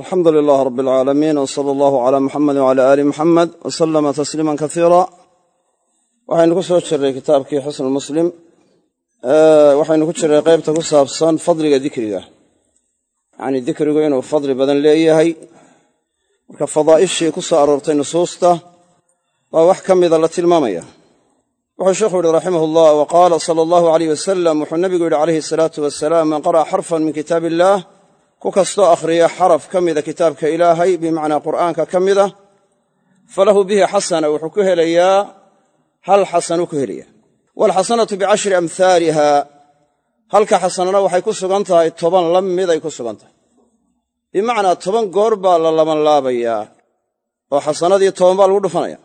alxamdu lilah rab alcaalamiin w sala allahu calaa muxamedi wcala aali muxamed w salama tasliima kasiira waxaynu ku soo jirray kitaabkii xusnu muslim. Waxaynu ku jirray qaybta ku saabsan fadliga dikriga. Yacnii dikrigu inuu fadli badan leeyahay. Marka fadaa'ishii ku soo aroortay nusuusta waa wax ka mida la tilmaamaya. Wuxuu sheekhu yihi raximah allah wa qaala sala allahu alayh wasalam wuxuu nabigu yidhi calayhi asalaatu wasalaam man qara'a xarfan min kitaab ku kastoo akhriya xaraf ka mida kitaabka ilaahay bimacnaa qur'aanka ka mida falahu bihi xasana wuxuu ku helayaa hal xasanuu ku helaya waalxasanatu bicashri amhaaliha halka xasanana waxay ku sugan tahay toban la miday ku sugan tahay. Bimacnaa toban goor baa la labanlaabayaa oo xasanadii toban baa lagu dhufanaya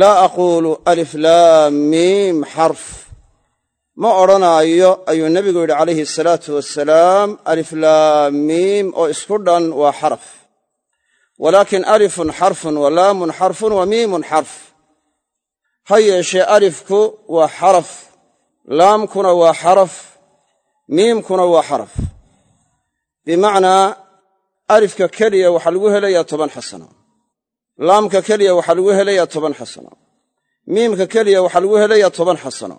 laa aquulu alif laam miim xarf ma odhanaayo ayuu nebigu yidhi calayhi asalaatu wasalaam aliflaam miim oo isku dhan waa xaraf. Walaakin alifun xarfun wa laamun xarfun wa miimun xarf. Ha yeeshee alifku waa xaraf laamkuna waa xaraf miimkuna waa xaraf. Bimacnaa alifka keliya waxaa lagu helayaa toban xasano. Laamka keliya waxaa lagu helayaa toban xasano. Miimka keliya waxaa lagu helayaa toban xasano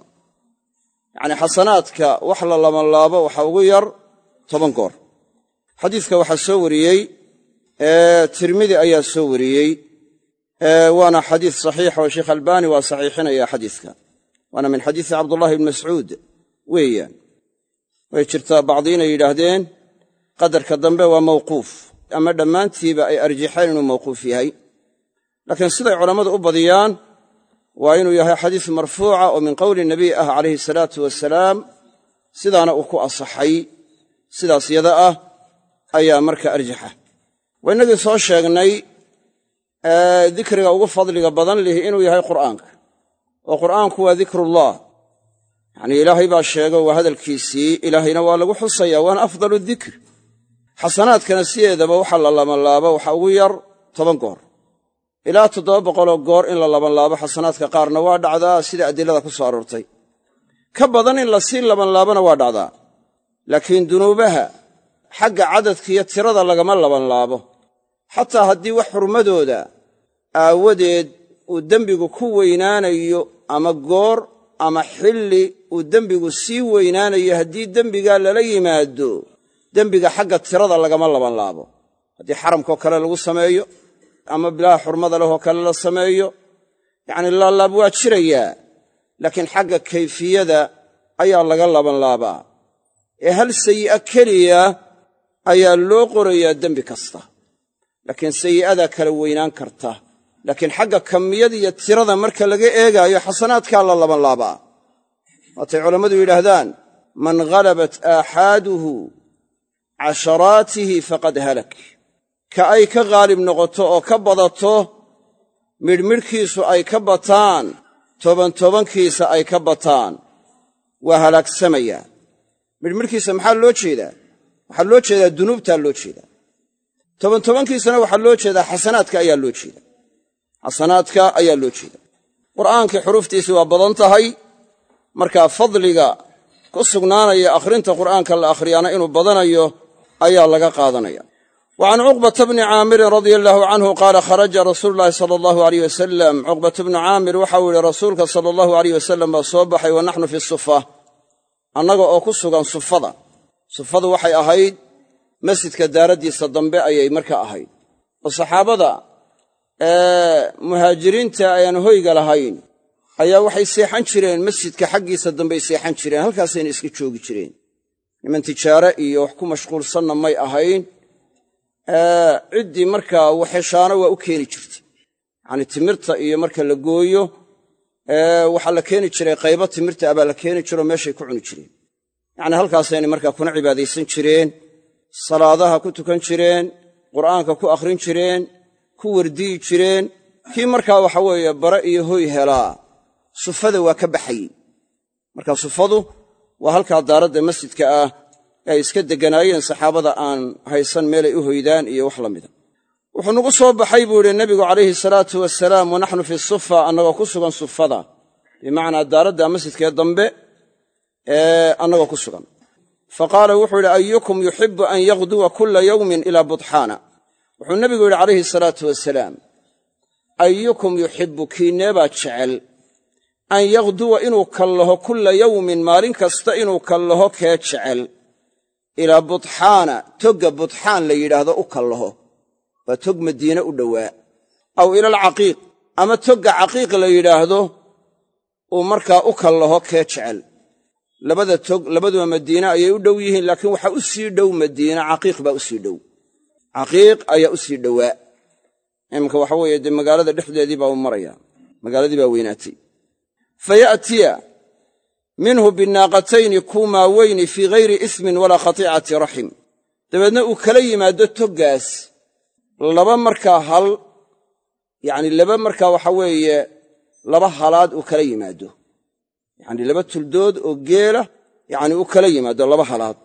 yacnii xasanaadka wax la labanlaabo waxa ugu yar toban goor. Xadiiska waxaa soo wariyey tirmidi ayaa soo wariyey waana xadiis saxiixa oo sheekh albaani waa saxiixinaya xadiiska. Waana min xadiisi cabdullahi ibni mascuud weeyaan. Way jirtaa bacdi inay yidhaahdeen qadarka dambe waa mawquuf ama dhammaantiiba ay arjaxeen inuu mawquuf yahay. Laakiin siday culammadu u badiyaan waa inuu yahay xadiis marfuuca oo min qowli nabiy ah calayhi salaatu wasalaam. Sidaana uu ku asaxay. Sidaas yada ah ayaa marka arjaxa. Waa innagii soo sheegnay dikriga ugu fadliga badan lihi inuu yahay qur'aanka. Oo qur'aanku waa dikrullah. Yacnii ilaahay baa sheego waa hadalkiisii. Ilaahayna waa lagu xusaya waana afdalu dikr. Xasanaadkana sideedaba waxa la labanlaabo waxa ugu yar toban goor ilaa toddoba boqoloo goor in la labanlaabo xasanaadka qaarna waa dhacdaa sida adilada ku soo aroortay. Ka badan in la sii labanlaabona waa dhacdaa. Laakiin dunuubaha xagga cadadkiiyo tirada lagama labanlaabo. Xataa haddii wax xurmadooda aawadeed uu dembigu ku weynaanayo ama goor ama xilli uu dembigu sii weynaanayo haddii dembigaa lala yimaado dembiga xagga tirada lagama labanlaabo. Haddii xaramkao kale lagu sameeyo ama bilaha xurmada lehoo kale la sameeyo yacni laalaab waa jirayaa laakiin xagga kayfiyada ayaa laga labanlaabaa. Ee hal sayi'a keliya ayaa loo qorayaa dembi kasta. Laakiin sayi'adaa kala weynaan karta. Laakiin xagga kamiyada iyo tirada marka laga eegaayo xasanaadkaa la labanlaabaa. Waatay culammadu yidhaahdaan man ghalabat aaxaaduhu casharaatihi faqad halak ka ay ka khaalib noqoto oo ka badato midhmidhkiisu ay ka bataan toban tobankiisa ay ka bataan. Waa halaagsamayaa. Midhmidhkiisa maxaa loo jeedaa? Waxaa loo jeedaa dunuubtaa loo jeedaa. Toban tobankiisana waxaa loo jeedaa xasanaadka ayaa loo jeedaa. Xasanaadka ayaa loo jeedaa. Qur'aankii xuruuftiisii waa badan tahay. Markaa fadliga ku sugnaanaya akhrinta qur'aanka la akhriyaana inuu badanayo ayaa laga qaadanaya wa can cuqbata bni caamirin radia allaahu canhu qaala kharaja rasuulu llaahi sala allahu aleyh wasalam cuqbata bnu caamir waxau yihi rasuulka sala allahu aleyh wasalam baa soo baxay wa naxnu fi sufa annaga oo ku sugan sufada sufadu waxay ahayd masjidka daaraddiisa dambe ayay marka ahayd. Oo saxaabada muhaajiriinta ayaan hoyga lahayn ayaa waxay seexan jireen masjidka xaggiisa dambey seexan jireen halkaasayna iska joogi jireen. Niman tijaare iyo wax ku mashquulsanna may ahayn ciddii markaa waxeshaano waa u keeni jirtay. Yacanii timirta iyo marka la gooyo waxaa la keeni jiray qaybo timirta abaa la keeni jiroo meeshay ku cuni jireen. Yacnii halkaasaynay markaa kuna cibaadaysan jireen salaadaha ku tukan jireen qur'aanka ku akhrin jireen ku wardiyi jireen. Kii markaa waxa weeye bare iyo hoy helaa sufada waa ka baxayey marka sufadu waa halkaa daaradda masjidka ah ay iska degganaayeen saxaabada aan haysan meelay u hoydaan iyo wax la mida wuxuu nagu soo baxay buu yidhi nebigu calayhi salaatu wasalaam wa naxnu fi sufa annagoo ku sugan sufada. Bimacnaa daaradda masjidkee dambe ee annagoo ku sugan. Fa qaala wuxuu yidhi ayukum yuxibu an yaqduwa kulla yowmin ilaa budxaana. Wuxuu nebigu yidhi calayhi salaatu wasalaam ayukum yuxibbu kiineebaa jecel an yaqduwa inuu kallaho kulla yawmin maalin kasta inuu kallaho kee jecel ilaa budxaana togga budxaan la yidhaahdo u kallaho waa tog madiine u dhowaa. Aw ila alcaqiiq ama togga caqiiq la yidhaahdo uu markaa u kallaho kee jecel. Labada tog labaduba madiine ayay u dhow yihiin laakiin waxaa u sii dhow madiine caqiiq baa u sii dhow. Caqiiq ayaa u sii dhowaa. Iminka waxa weeye dee magaalada dhexdeedii baa u maraya. Magaaladii baa weynaatay. Faya'tiya minhu binaaqatayni kuumaa weyni fii ghayri ismin walaa khatiicati raxim dabeedna uu kala yimaado toggaas. Laba markaa hal yacni laba markaa waxa weeye laba halaad uu kala yimaado. Yacni laba tuldood oo geela yacni uu kala yimaado laba halaad.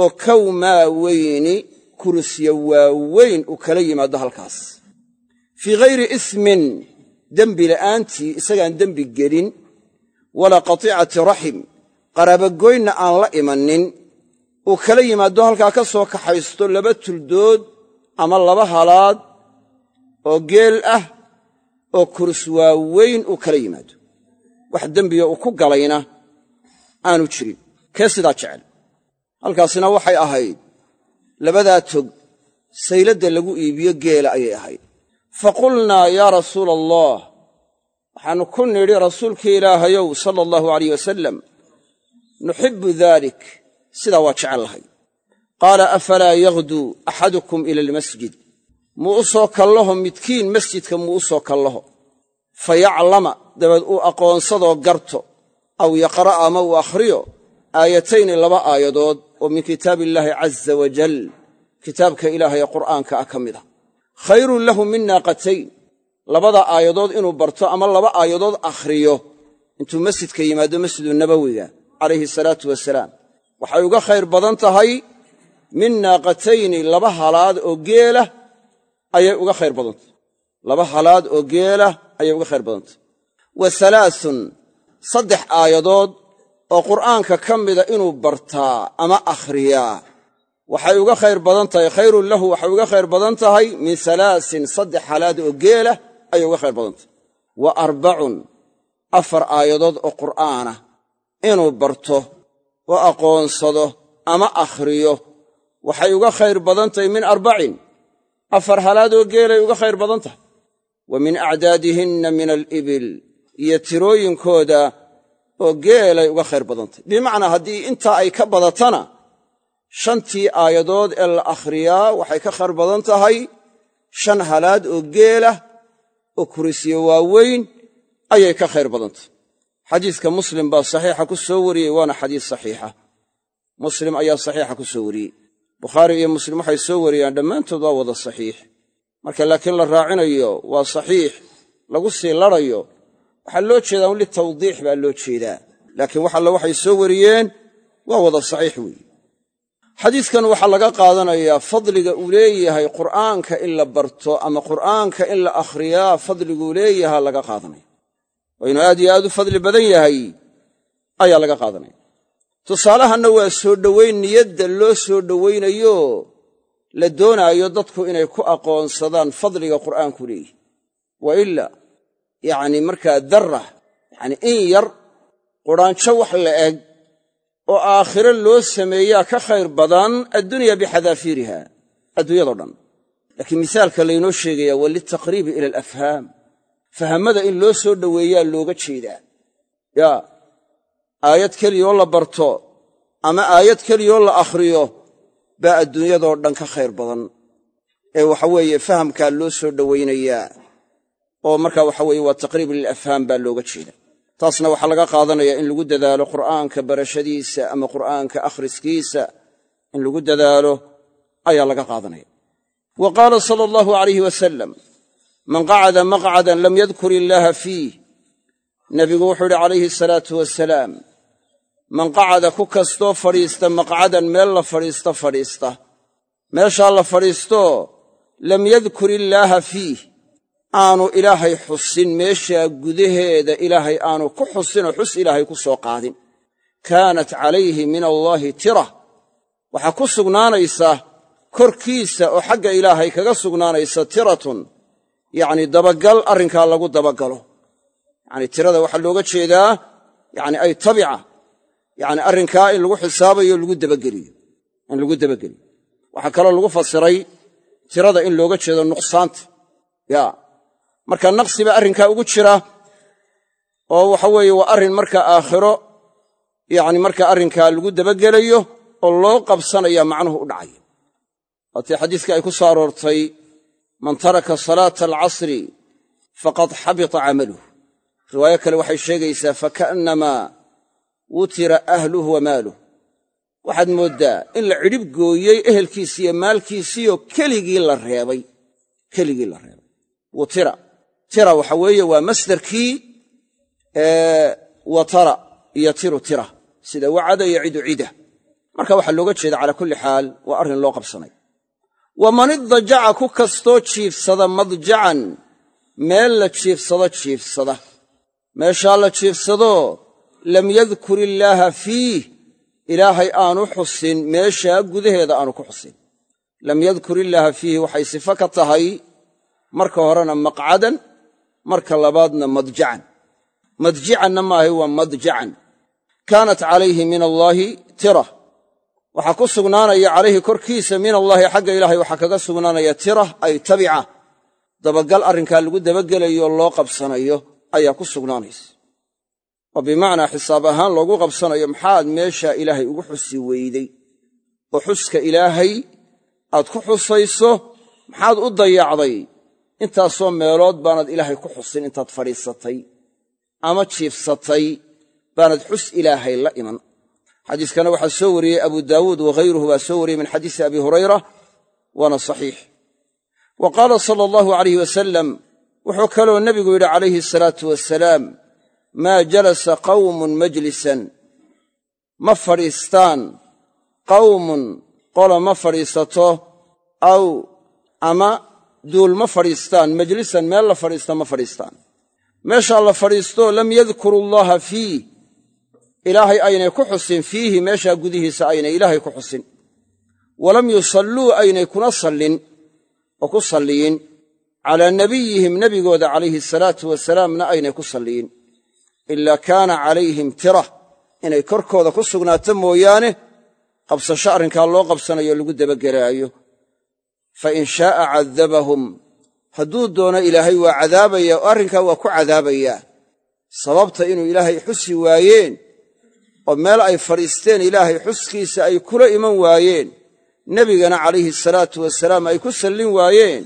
Oo kawmaa weyni kurusya waaweyn uu kala yimaado halkaas. Fii ghayri ismin dembi la'aantii isagaan dembi gelin walaa qatiicati raxim qaraabagoynna aan la imannin uu kala yimaado halkaa ka soo kaxaysto laba tuldood ama laba halaad oo geel ah oo kurus waaweyn uu kala yimaado. Wax dembiga uu ku galayna aanu jirin. Kee sidaa jecel? Halkaasina waxay ahayd labadaa tog sayladda lagu iibiyo geela ayay ahayd. Fa yaa rasuula allah waxaannu ku nidhi rasuulkii ilaahayow sala allahu alayh wasalam nuxibbu daalik sidaa waa jecellahay qaala afalaa yagduu axadukum ila almasjid? Muu u soo kallaho midkiin masjidka muu u soo kallaho fa yaclama dabeed uu aqoonsadoo garto aw yaqra'a ama uu akhriyo aayatayni laba aayadood oo min kitaabi illaahi caza wajal kitaabka ilaahay ee qur'aanka ah ka mid ah. Khayrun lahu min naaqatayn labada aayadood inuu barto ama laba aayadood akhriyo. Intuu masjidka yimaado masjidu nabowiga calayhi salaatu wasalaam waxay uga khayr badan tahay min naaqatayni laba halaad oo geelah ayay uga khayr badantahy laba halaad oo geelah ayay uga khayr badantahy wa halaasun saddex aayadood oo qur'aanka ka mida inuu bartaa ama akhriyaa waxay uga khayr badan tahay khayrun lahu waxay uga khayr badan tahay min halaasin saddex halaad oo geelah ayay uga khayr badan tahay wa arbacun afar aayadood oo qur'aanah inuu barto oo aqoonsado ama akhriyo. Waxay uga khayr badan tahay min arbacin afar halaad oo geelay uga khayr badan tahay wa min acdaadihinna min alibil iyo tirooyinkooda oo geelay uga khayr badan tahay bimacnaa haddii intaa ay ka badatana shantii aayadood ee la akhriyaa waxay ka khayr badan tahay shan halaad oo geelah oo kurisyo waaweyn ayay ka khayr badan tahay xadiiska muslim baa saxiixa ku soo wariyey waana xadiis saxiixa. Muslim ayaa saxiixa ku soo wariyey. Bukhaari iyo muslim waxay soo wariyaan dhammaantood waa wada saxiix. Marka laakiin la raacinayo waa saxiix lagu sii larayo waxaa loo jeedaa un litawdiix baa loo jeedaa. Laakiin wax alle waxay soo wariyeen waa wada saxiix weeye xadiidkan waxaa laga qaadanayaa fadliga uu leeyahay qur'aanka in la barto ama qur'aanka in la akhriyaa fadliguu leeyahaa laga qaadanaya. Oo inuu aad iyo aad u fadli badan yahay ayaa laga qaadanaya. Tusaalahanna waa soo dhowayn niyadda loo soo dhowaynayo la doonaayo dadku inay ku aqoonsadaan fadliga qur'aanku leeyahy wa ila yacni markaa darra yacni in yar qudhaanjo wax la eg oo aakhiro loo sameeyaa ka khayr badan addunya bixadaafiiriha adduunyadao dhan. Laakiin misaalka laynoo sheegaya waa litaqriibi ila alafhaam fahammada in loo soo dhoweeyaa looga jeedaa. Yaa aayad keliyoo la barto ama aayad keliyoo la akhriyo baa adduunyadoo dhan ka khayr badan. Ee waxa weeye fahamkaa loo soo dhowaynayaa oo marka waxa weeye waa taqriib lilafhaam baa looga jeeda taasna waxaa laga qaadanaya in lagu dadaalo qur'aanka barashadiisa ama qur'aanka akhriskiisa. In lagu dadaalo ayaa laga qaadanaya. Wa qaala sala allahu alayhi wasalam man qacada maqcadan lam yadkur illaaha fiih nebigu wuxuu idhi calayhi salaatu wasalaam man qacada ku kastoo fadhiista maqcadan meel la fadhiista fadhiista. Meeshaa la fadhiisto lam yadkur illaaha fiih aanu ilaahay xusin meeshaa gudaheeda ilaahay aanu ku xusinoo xus ilaahay ku soo qaadin. Kaanat calayhi min allaahi tira. Waxaa ku sugnaanaysa korkiisa oo xagga ilaahay kaga sugnaanaysa tiratun yacni dabagal arrinkaa lagu dabagalo. Yacni tirada waxaa looga jeedaa yani ay tabica yacni arrinkaa in lagu xisaabayo lagu dabageliyo in lagu dabageliyo. Waxaa kaloo lagu fasiray tirada in looga jeedo nuqsaanta. Ya marka naqsi baa arrinkaa ugu jira oo waxa weeye waa arrin marka aakhiro yacni marka arrinkaa lagu dabagelayo oo loo qabsanaya macnuhu u dhacaya waatii xadiiska ay ku soo aroortay man taraka salaata alcasri faqad xabita camaluh riwaayo kale waxay sheegaysaa faka'nnamaa wutira ahluhu wa maaluh waxaad mooddaa in la cidhib gooyey ehelkiisiiyo maalkiisiiyo keligii la reebay. Keligii la reebay. Wutira tira waxa weeye waa masdarkii watara iyo tiru tira sida wacada iyo cidu cida. Marka waxaa looga jeeda calaa kulli xaal waa arrin loo qabsanay. Waman iddajaca ku kastoo jiifsada madjacan meel la jiifsado jiifsada. Meeshaa la jiifsado lam yadkur illaaha fiih ilaahay aanu xusin meeshaa gudaheeda aanu ku xusin. Lam yadkur illaaha fiihi waxay sifo ka tahay marka horena maqcadan marka labaadna madjacan madjicanna maahay waa madjacan kaanat calayhi min allaahi tira. Waxaa ku sugnaanaya calayhi korkiisa min allaahi xagga ilaahay waxaa kaga sugnaanaya tira ay tabica. Dabagal arrinkaa lagu dabagelayo loo qabsanayo ayaa ku sugnaanaysa. Oo bimacnaa xisaab ahaan loogu qabsanayo maxaad meeshaa ilaahay ugu xusi weyday? Oo xuska ilaahay aad ku xusayso maxaad u dayacday intaasoo meelood baanad ilaahay ku xusin intaad fadhiisatay ama jiifsatay baanad xus ilaahay la iman. Xadiiskana waxaa soo wariyey abu daawuud waghayruhu baa soo wariyey min xadiisi abi hurayra waana saxiix. Wa qaala sala allahu alayh wasalam wuxuu kaloo nebigu yidhi calayhi asalaatu wasalaam maa jalasa qawmun majlisan ma fadhiistaan qawmun qola ma fadhiisato aw ama duul ma fadhiistaan majlisan meel la fadhiista ma fadhiistaan. Meeshaa la fadhiisto lam yadkuru allaha fiih ilaahay aynay ku xusin fiihi meeshaa gudihiisa aynay ilaahay ku xusin. Walam yusalluu aynay kuna sallin oo ku salliyin. Calaa nabiyihim nebigooda calayhi asalaatu wasalaamna aynay ku salliyin. Ilaa kaana calayhim tira. Inay korkooda ku sugnaato mooyaane qabsasho arrinkaa loo qabsanayo lagu dabagelaayo fa in shaa'a cadabahum hadduu doono ilaahay waa cadaabaya oo arrinkaa waa ku cadaabayaa sababta inuu ilaahay xusi waayeen oo meel ay fadhiisteen ilaahay xuskiisa ay kula iman waayeen nebigana calayhi salaatu wasalaam ay ku sallin waayeen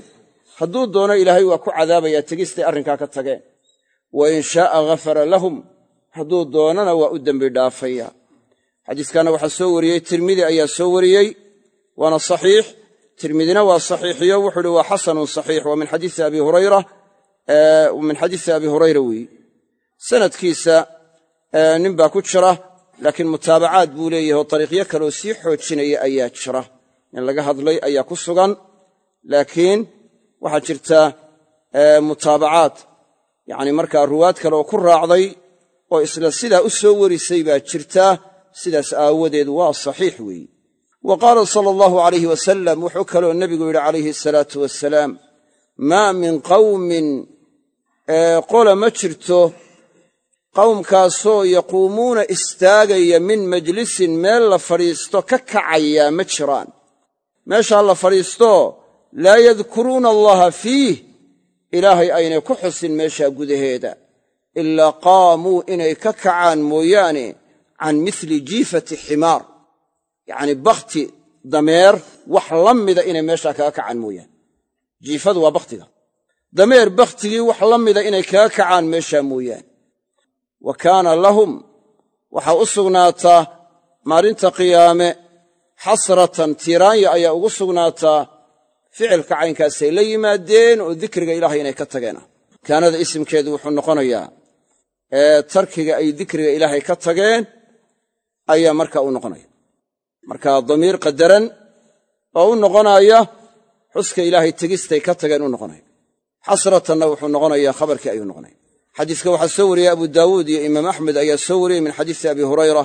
hadduu doono ilaahay waa ku cadaabayaa tegistay arrinkaa ka tageen wa in shaa'a ghafara lahum hadduu doonana waa u dembi dhaafaya xadiiskaana waxaa soo wariyey tirmidi ayaa soo wariyey waana saxiix tirmidina waa saxiixiyo wuxuu uhi waa xasanun saxiix. Waa min xadiisi abi hurayra min xadiisi abi hurayra weeyi. Sanadkiisa nin baa ku jira laakiin mutaabacaad buu leeyahay oo dariiqyo kaleoo sii xoojinaya ayaa jira. In laga hadlay ayaa ku sugan laakiin waxaa jirta mutaabacaad. Yacni markaa ruwaad kale oo ku raacday oo isla sidaa u soo warisay baa jirta sidaas aawadeed waa saxiix weeye wa qaala sala allahu alayhi wasalam wuxuu kaloo nebigu yidhi calayhi asalaatu wasalaam maa min qawmin qola ma jirto qowmkaasoo yaquumuuna istaagaya min majlisin meel la fadhiisto ka kacayaa ma jiraan. Meeshaa la fadhiisto laa yadkuruuna allaha fiih ilaahay aynay ku xusin meeshaa gudaheeda. Ilaa qaamuu inay ka kacaan mooyaane can mithli jiifati ximaar yacnii bakhti dameer wax la mida inay meeshaa kaga kacaan mooyaane. Jiifadu waa bakhtiga. Dameer bakhtigii wax la mida inay kaga kacaan meeshaa mooyaane. Wa kaana lahum waxaa u sugnaataa maalinta qiyaame xasratan tiiraanya ayaa ugu sugnaataa ficilka caynkaasay la yimaadeen oo dikriga ilaahay inay ka tageen. Ah kaanada isimkeedu wuxuu noqonayaa ee tarkiga ay dikriga ilaahay ka tageen ayaa marka u noqonaya marka damiir qadaran oo u noqonaya xuska ilaahay tegistay ka tageen u noqonaya xasratanna wuxuu noqonayaa khabarkii ayuu noqonaya xadiiska waxaa soo wariyey abu daawuud iyo imaam axmed ayaa soo wariyey min xadiisi abi hurayra.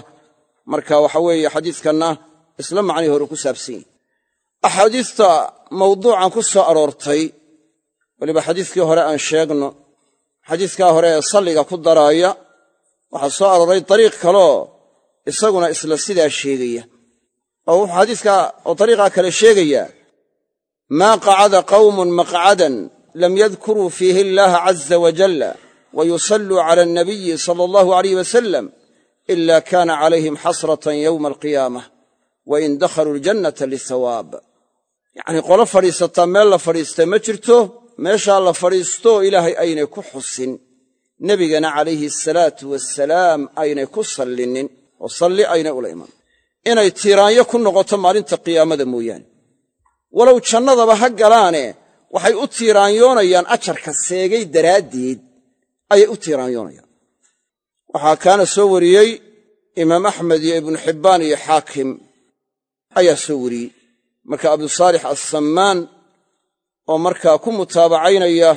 Marka waxa weeye xadiiskanna isla macnihii hore ku saabsan yihi axaadiista mawduucan ku soo aroortay weliba xadiiskii hore aan sheegno xadiiskaa hore ee salliga ku daraaya waxaa soo arooray dariiq kaloo isaguna isla sidaa sheegaya oo wuxuu xadiiskaa oo dariiqaa kale sheegayaa maa qacada qawmun maqcadan lam yadkuruu fiihi illaaha caza wajalla wa yusalluu cala alnabiyi sala allahu alayh wasalam ila kaana calayhim xasratan yowma alqiyaamah wa in dakhaluu ljannata lisawaab yacnii qolo fadhiisataa meel la fadhiista ma jirto meeshaa la fadhiistooo ilaahay aynay ku xusin. Nebigana calayhi asalaatu wasalaam aynay ku sallinin oo salli aynay ula iman inay tiiraanyo ku noqoto maalinta qiyaamada mooyaane. Walow jannadaba ha galaane waxay u tiiraanyoonayaan ajarka seegay daraaddeed ayay u tiiraanyoonayaan. Waxaa kaana soo wariyey imaam axmed iyo ibnu xibbaan iyo xaakim ayaa soo wariyey. Marka abusaalix assammaan oo markaa ku mutaabacaynaya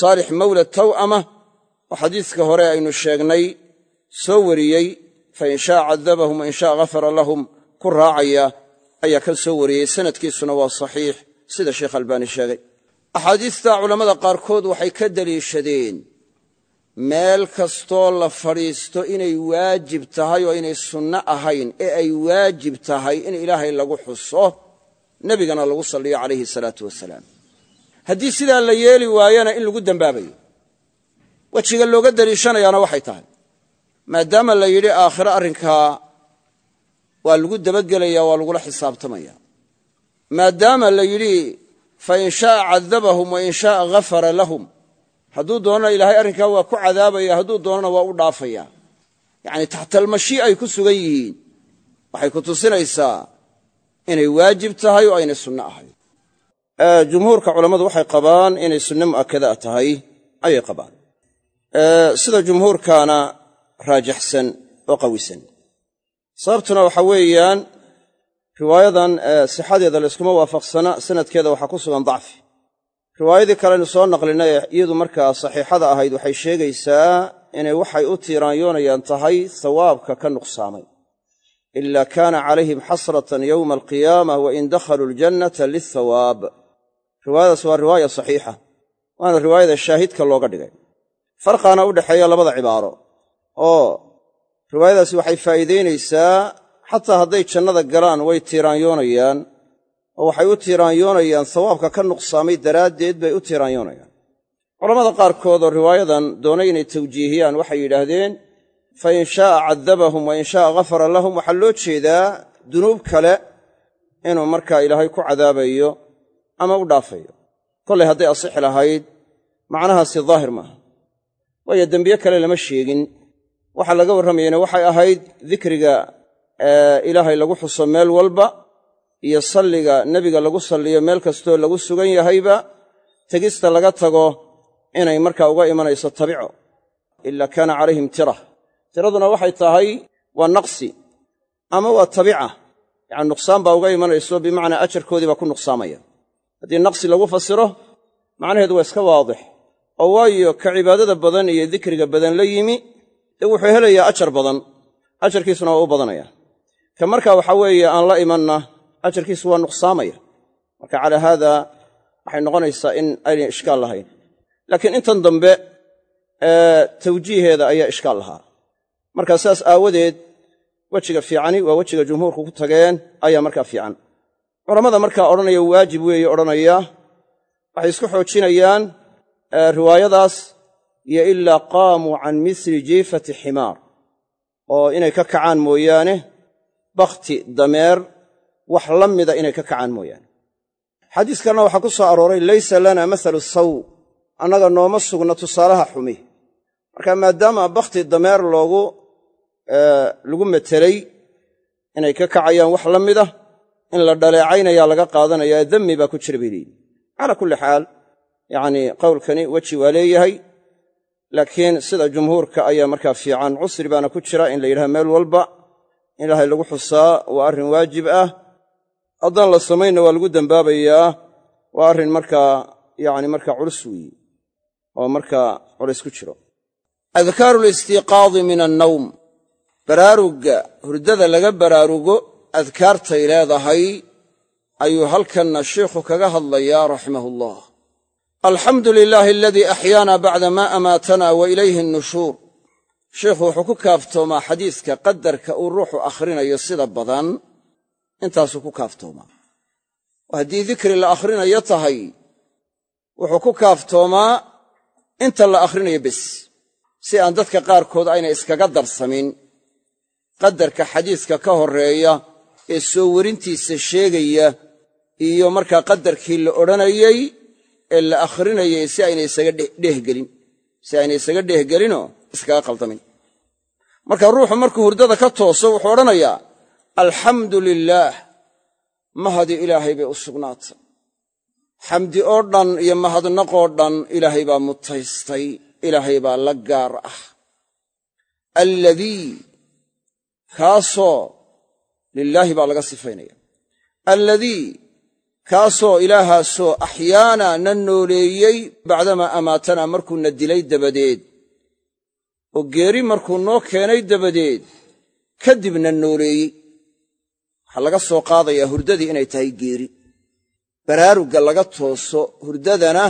saalix mawla taw'ama oo xadiiska hore aynu sheegnay soo wariyey fa in shaa cadabahum wa in shaa ghafara lahum ku raacaya ayaa kan soo wariyey sanadkiisuna waa saxiix sida sheekh albaani sheegay. Axaadiista culammada qaarkood waxay ka deliishadeen meel kastoo la fadhiisto inay waajib tahay oo inay sunno ahayn ee ay waajib tahay in ilaahay lagu xuso nebigana lagu salliyo calayhi salaatu wasalaam. Haddii sidaa la yeeli waayana in lagu dembaabayo wejiga looga deliishanayaana waxay tahay maadaama la yidhi aakhiro arrinkaa waa lagu dabagelaya waa lagula xisaabtamaya. Maadaama la yidhi fa in shaaa cadabahum wa in shaaa ghafara lahum. Hadduu doonana ilaahay arrinkaa waa ku cadaabaya hadduu doonana waa u dhaafaya. Yacni taxtalmashii ay ku sugan yihiin. Waxay ku tusinaysaa inay waajib tahay oo aynay sunno ahayn. Jumhuurka culammadu waxay qabaan inay sunne mu'akada tahay ayay qabaan. Sida jumhuurkaana raajaxsan oo qawisan. Sababtuna waxa weeyaan riwaayadan sixadeeda layskuma waafaqsana sanadkeeda waxaa ku sugan dacfi. Riwaayadii kaleynu soo naqlinay iyadu markaa saxiixada ahayd waxay sheegaysaa inay waxay u tiiraanyoonayaan tahay sawaabka ka nuqsaamay. Ila kaana calayhim xasratan yowma alqiyaama wa in dakhaluu ljannata lithawaab. Riwaayadaas waa riwaaya saxiixa waana riwaayada shaahidka looga dhigay. Farqaana u dhexeeya labada cibaaro oo riwaayadaasi waxay faa'iidaynaysaa xataa hadday jannada galaan way tiiraanyoonayaan oo waxay u tiiraanyoonayaan sawaabka ka nuqsaamay daraaddeed bay u tiiraanyoonayaan culammada qaarkood oo riwaayadan doonay inay tawjiihiyaan waxay yidhaahdeen fa in shaaa cadabahum wa in shaaa ghafara lahum waxaa loo jeedaa dunuub kale inuu markaa ilaahay ku cadaabayo ama u dhaafayo. Kollay hadday asixi lahayd macnahaasi daahir maaha. Waayo dembiye kale lama sheegin waxaa laga warramayana waxay ahayd dikriga ilaahay lagu xuso meel walba iyo salliga nebiga lagu salliyo meel kastoo lagu sugan yahayba tegista laga tago inay markaa uga imanayso tabico. Ila kaana calayhim tira. Tiraduna waxay tahay waa naqsi ama waa tabica. Yacani nuqsaan baa uga imanayso bimacnaa ajarkoodii baa ku nuqsaamaya. Haddii naqsi lagu fasiro macnaheedu waa iska waadix. Oo waayo ka cibaadada badan iyo dikriga badan la yimi dee wuxuu helayaa ajar badan. Ajarkiisuna waa u badanaya. Ka markaa waxaa weeye aan la imanna ajarkiisu waa nuqsaamaya. Marka calaa haada waxay noqonaysaa in aynay ishkaal lahayn. Laakiin intan dambe tawjiiheeda ayaa ishkaal lahaa. Markaa sidaas aawadeed wejiga fiicani waa wejiga jumhuurku ku tageen ayaa markaa fiican. Culammada markaa odhanaya waajib weeye odhanaya waxay isku xoojinayaan riwaayadaas iyo ilaa qaamuu can misli jiifati ximaar oo inay ka kacaan mooyaane bakhti dameer wax la mida inay ka kacaan mooyaane. Xadiis kalena waxaa ku soo arooray laysa lana mahalu saw annaga nooma sugna tusaalaha xumi. Marka maadaama bakhti dameer loogu lagu metelay inay ka kacayaan wax la mida in la dhaleecaynayaa laga qaadanayaa demmi baa ku jira bay leeyihiin calaa kulli xaal yacnii qowlkani weji waa leeyahay laakiin sida jumhuurka ayaa markaa fiican cusri baana ku jira in la yidhaha meel walba in ilaahay lagu xusaa waa arrin waajib ah. Haddaan la samaynna waa lagu dembaabayaa waa arrin markaa yacni markaa culus weeye oo markaa culays ku jiro. Adkaaru listiiqaadi min annawm. Baraarugga hurdada laga baraarugo adkaartay leedahay ayuu halkanna sheikhu kaga hadlayaa raximahullah alxamdu lilaahi aladii axyaana bacda maa amaatana wa ilayhi nushuur sheikhu wuxuu ku kaaftoomaa xadiiska qadarka uu ruuxu akhrinayo sida badan. Intaasuu ku kaaftoomaa. Oo haddii dikri la akhrinayo tahay wuxuu ku kaaftoomaa inta la akhrinayo bes si aan dadka qaarkood aynay iskaga darsamin. Qadarka xadiiska ka horreeya ee soo sheegaya iyo markaa qadarkii la odhanayey ee la akhrinayay si aynay isaga dhehgelin si aynay isaga dheehgelinoo iskaga qaldamin. Marka ruuxu markuu hurdada ka tooso wuxuu odhanayaa alxamdu lilaah mahadi ilaahay bay u sugnaatay. Xamdi oo dhan iyo mahadnaqoo dhan ilaahay baa mutaystay ilaahay baa la gaar ah. Alladii kaasoo lilaahi baa laga sifaynaya kaasoo ilaahaasoo axyaana na nooleeyey bacdamaa amaatanaa markuuna dilay dabadeed. oo geeri markuu noo keenay dabadeed kadibna nooleeyey. Waxaa laga soo qaadayaa hurdadii inay tahay geeri. Baraarugga laga tooso hurdadana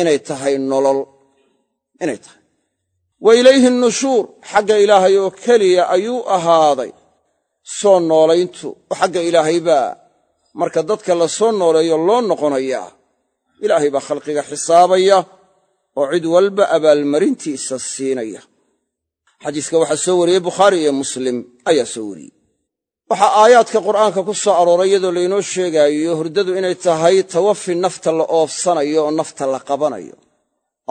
inay tahay nolol. Inay tahay. Wa ilayhi nushuur xagga ilaahay oo keliya ayuu ahaaday. Soo noolayntu oo xagga ilaahay baa marka dadka la soo nooleeyo loo noqonayaa ilaahay baa khalqiga xisaabaya oo cid walba abaalmarintiisa siinaya. Xadiiska waxaa soo wariyey bukhaari iyo muslim ayaa soo wariyey. Waxaa aayaadka qur'aanka ku soo arooray iyadoo laynoo sheegaayo hurdadu inay tahay tawafi nafta la oofsanayo oo nafta la qabanayo.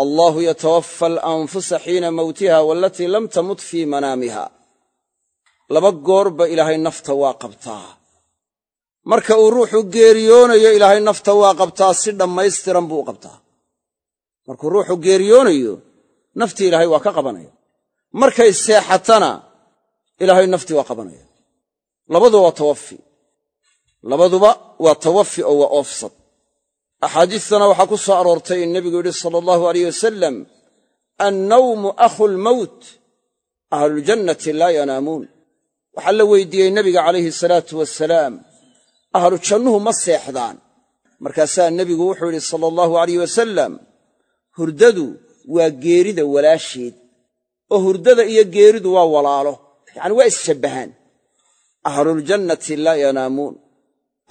Allaahu yatawafa alanfusa xiina mowtiha waalatii lam tamut fii manaamiha. Laba goorba ilaahay nafta waa qabtaa marka uu ruuxu geeriyoonayo ilaahay nafta waa qabtaa si dhammaystiran buu u qabtaa. Markuu ruuxu geeriyoonayo naftii ilaahay waa ka qabanaya markay seexatana ilaahay naftii waa qabanaya labaduba waa tawafi labaduba waa tawafi oo waa oofsad. Axaadiistana waxaa ku soo aroortay in nebigu yidhi sala allahu alayh wasalam annawmu akhu lmowt ahluljannati laa yanaamuun. Waxaa la weydiiyey nebiga calayhi salaatu wasalaam ahlu jannuhu ma seexdaan. Markaasaa nebigu wuxuu yidhi sala allahu alayh wasalam hurdadu waa geerida walaasheed oo hurdada iyo geeridu waa walaalo. Yacani waa isshabbahaan. Ahluljannati laa yanaamuun.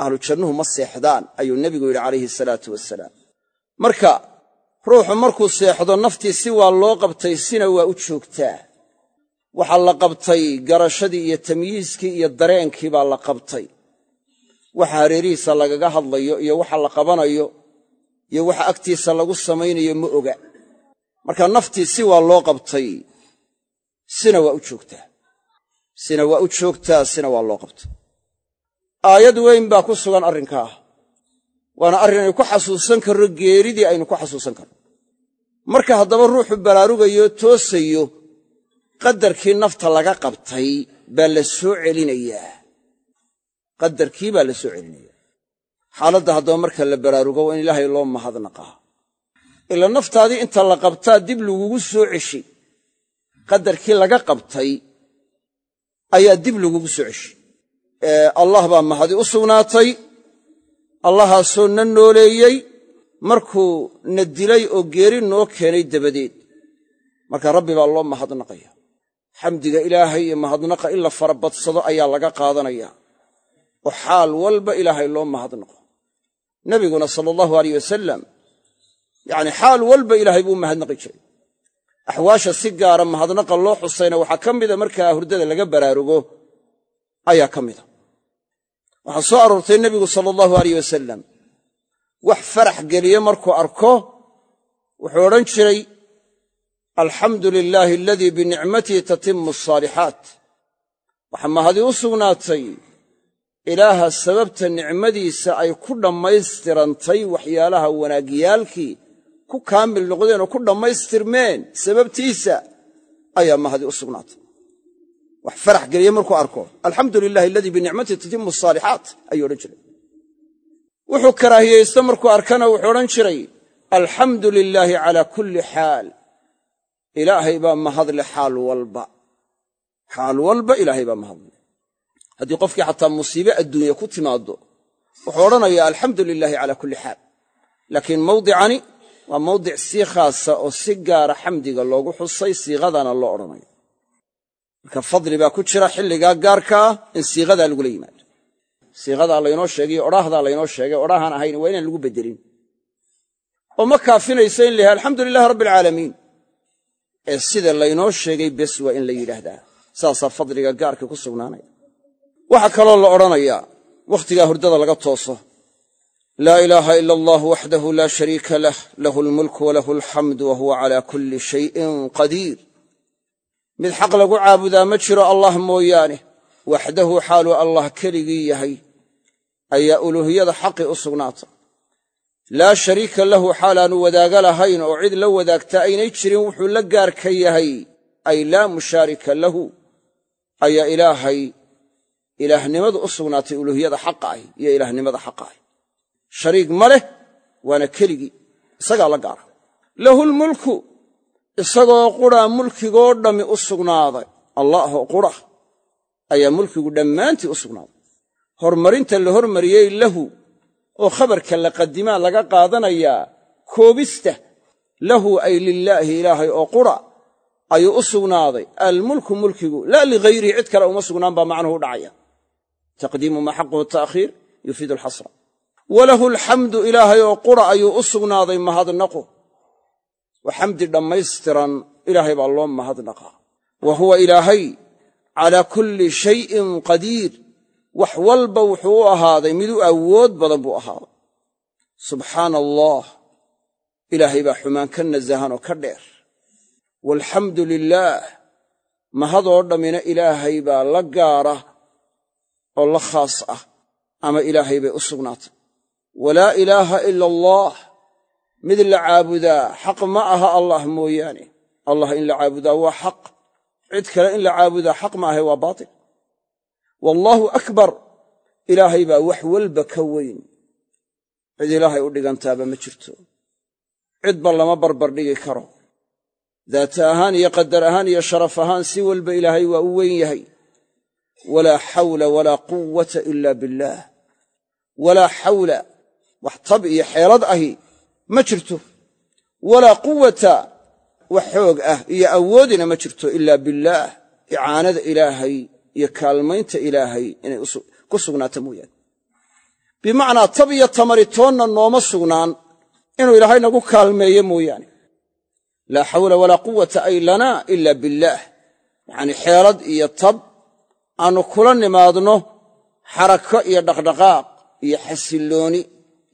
Ahlu jannuhu ma seexdaan ayuu nebigu yidhi calayhi salaatu wasalaam marka ruuxu markuu seexdo naftii si waa loo qabtay sina waa u joogtaa. Waxaa la qabtay garashadii iyo tamyiiskii iyo dareenkii baa la qabtay waxa hareerihiisa lagaga hadlayo iyo waxa la qabanayo iyo waxa agtiisa lagu samaynayo ma oga. Marka naftii si waa loo qabtay sina waa u joogtaa. Sina waa u joogtaa sina waa loo qabtay. Aayad weyn baa ku sugan arrinkaa waana arrin aynu ku xasuusan karro geeridii aynu ku xasuusan karno marka haddaba ruuxu baraarugayo toosayo qadarkii nafta laga qabtay baa la soo celinayaa qadarkii baa la soo celinayaa. Xaaladda haddaba marka la baraarugo waa in ilaahay loo mahadnaqaa ila naftaadii inta la qabtaa dib lagugu soo ceshay qadarkii laga qabtay ayaa dib lagugu soo ceshay allah baa mahadi u sugnaatay allahaasoo na nooleeyey markuu na dilay oo geeri noo keenay dabadeed. Marka rabbi baa loo mahadnaqaya. Xamdiga ilaahay iyo mahadnaqa in la farabadsado ayaa laga qaadanaya oo xaal walba ilaahay loo mahadnaqo. Nebiguna sala allahu aleyh wasalam yacni xaal walba ilaahay buu mahadnaqi jiray. Axwaasha si gaara mahadnaqa loo xusayna waxaa ka mida markaa hurdada laga baraarugo ayaa ka mida. Waxaa soo aroortay nebigu sala allahu aleyh wasalam wax farax geliye markuu arko wuxuu odhan jiray alxamdu lilaahi aladii binicmatihi tatimu asaalixaat waxaa mahadi u sugnaatay ilaaha sababta nicmadiisa ay ku dhammaystirantay waxyaalaha wanaagyaalkii ku kaamil noqdeen oo ku dhammaystirmeen sababtiisa ayaa mahadi u sugnaatay. Wax farax geliye markuu arko alxamdu lilahi aladii binicmatihi tatimu asaalixaat ayuu odhan jiray. Wuxuu karaahiyeysto markuu arkana wuxuu odhan jiray alxamdu lilaahi calaa kulli xaal. Ilaahay baa mahadle xaal walba. Xaal walba ilaahay baa mahadle haddii qofkii xataa musiibe adduunya ku timaaddo wuxuu odhanayaa alxamdu lilaahi calaa kulli xaal. Laakiin mawdicani waa mawdic sii khaasa oo si gaara xamdiga loogu xusay siiqadana loo odhanayo. Marka fadli baa ku jira xilligaa gaarka ah in siiqadaa lagula yimaado. Siiqadaa laynoo sheegay odhaahdaa laynoo sheegay odhaahaan ahayn waa inaan lagu beddelin oo ma kaafinayso in la yahay alxamdu lilahi rabbi alcaalamiin ee sida laynoo sheegay bes waa in la yidhaahdaa. Saasaa fadliga gaarka ku sugnaanaya waxaa kaloo la odhanayaa wakhtigaa hurdada laga tooso. Laa ilaaha ila allah waxdahu laa shariika lah lahu almulku walahu alxamdu wa huwa calaa kulli shayin qadiir mid xaq lagu caabudaa ma jiro allah mooyaane. Waxdahu xaaluu allah keligii yahay ayaa uluuhiyada xaqi u sugnaata. Laa shariika lahu xaalaannu wadaaga lahayn oo cid la wadaagta aynay jirin wuxuu la gaarka yahay ay laa mushaarika lahu ayaa ilaahay ilaahnimadu u sugnaatay uluuhiyada xaqa ahi iyo ilaahnimada xaqa ahi. Shariig ma leh waana keligii isagaa la gaara. Lahu lmulku isagoo qudhaa mulkigoo dhammi u sugnaaday. Allaahoo qudha ayaa mulkigu dhammaantii u sugnaaday. Hormarinta la hormariyey lahu oo khabarka la qadimaa laga qaadanayaa koobista lahu ay lilaahi ilaahay oo qudha ayuu u sugnaaday. Almulku mulkigu laa ligayrihi cid kale uma sugnaan baa macnuhu u dhacaya taqdiimu maa xaquhu ta'khiir yufiidu alxasra walahu alxamdu ilaahay oo qura ayuu u sugnaaday mahadnaqu. Wa xamdi dhammaystiran ilaahay baa loo mahadnaqaa wa huwa ilaahay calaa kulli shayin qadiir. Wax walba wuxuu u ahaaday mid u awood badan buu ahaaday. Subxaana allah ilaahay baa xumaan ka nasahan oo ka dheer. Walxamdu lilaah mahadoo dhammina ilaahay baa la gaara oo la khaas ah ama ilaahay bay u sugnaatay. Walaa ilaaha ila allah mid la caabudaa xaq ma aha allah mooyaane. Allah in la caabudaa waa xaq. Cid kale in la caabudaa xaq ma ahe waa baatil. Wallaahu akbar ilaahay baa wax walba ka weyn. Cid ilaahay u dhigantaaba ma jirto. Cidba lama barbardhigi karo. Daata ahaan iyo qadar ahaan iyo sharaf ahaan si walba ilaahay waa u weyn yahay walaa xawla walaa quwata ila billaah walaa xawla wax tab iyo xeelad ahi ma jirto walaa quwata wax xoog ah iyo awoodina ma jirto ilaa billaah icaanada ilaahay iyo kaalmaynta ilaahay inay ku sugnaato mooyaane bimacnaa tab iyo tamaritoonna nooma sugnaan inuu ilaahay nagu kaalmeeyo mooyaane laa xawla walaa quwata ay lanaa ila billaah yacanii xeelad iyo aannu kula nimaadno xarako iyo dhaqdhaqaaq iyo xasillooni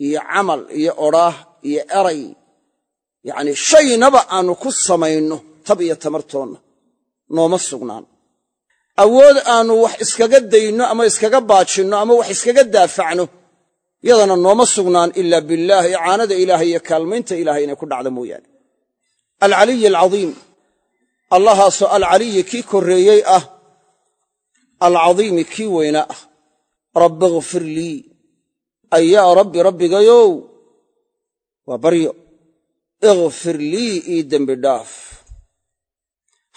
iyo camal iyo odhaah iyo eray. Yacnii shaynaba aannu ku samayno tab iyo tamartoonna nooma sugnaan. Awood aannu wax iskaga dayno ama iskaga baajinno ama wax iskaga daafacno yadana nooma sugnaan ilaa billaah icaanada ilaahay iyo kaalmaynta ilaahay inay ku dhacdo mooyaane. Alcaliyi alcadiim. Allahaasoo alcaliyi kii korreeyey ah alcadiimi kii weynaa ah rabbi ikfir lii. Ay yaa rabbi rabbigayow waa baryo. Ikfir lii ii dembi dhaaf.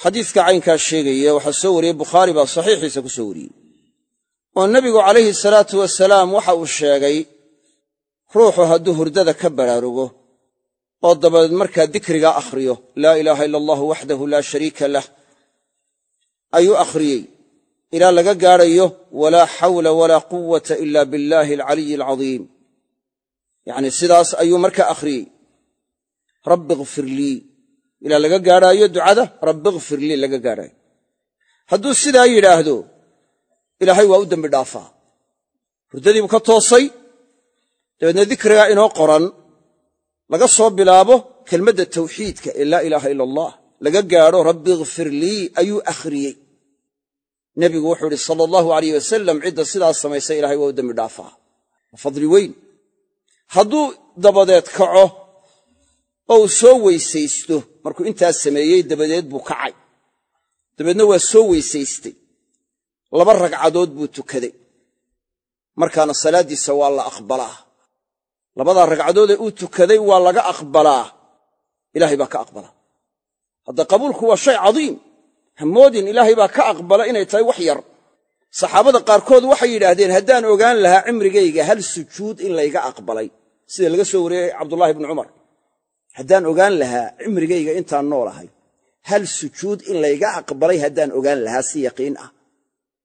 Xadiiska caynkaa sheegaya waxaa soo wariyey bukhaari baa saxiixiisa ku soo wariyey. Oo nebigu calayhi salaatu wasalaam waxa uu sheegay ruuxu hadduu hurdada ka baraarugo oo dabadeed markaa dikrigaa akhriyo laa ilaaha ila allahu waxdahu laa shariika lah ayuu akhriyey ilaa laga gaadhayo walaa xawla walaa quwata ila billaahi alcaliyi alcadiim. Yacnii sidaas ayuu markaa akhriyey. Rabbi ikfir lii. Ilaa laga gaadhaayo ducada rabbi ikfir lii laga gaadhaayo. Hadduu sidaa yidhaahdo ilaahay waa u dembi dhaafaa. Hurdadiibuu ka toosay dabeedna dikrigaa inoo qoran laga soo bilaabo kelmadda tawxiidka ee laa ilaaha ila allah laga gaadho rabbi ikfir lii ayuu akhriyey nebigu wuxuu idhi sala allahu alayh wasalam cidda sidaas samaysay ilahay waa u dembi dhaafaa. Waa fadli weyn. Hadduu dabadeed kaco oo uu soo weysaysto markuu intaas sameeyey dabadeed buu kacay. Dabeedna waa soo weysaystay. Laba ragcadood buu tukaday. Markaana salaaddiisa waa la aqbalaa. Labadaa ragcadoodee uu tukaday waa laga aqbalaa. Ilaahay baa ka aqbala hadda qabuulku waa shay cadiim hamoodin ilaahay baa ka aqbala inay tahay wax yar. Saxaabada qaarkood waxay yidhaahdeen haddaan ogaan lahaa cimrigayga hal sujuud in layga aqbalay. Sida laga soo wariyey cabdullaahi bnu cumar. Haddaan ogaan lahaa cimrigayga intaan noolahay hal sujuud in layga aqbalay haddaan ogaan lahaa si yaqiin ah.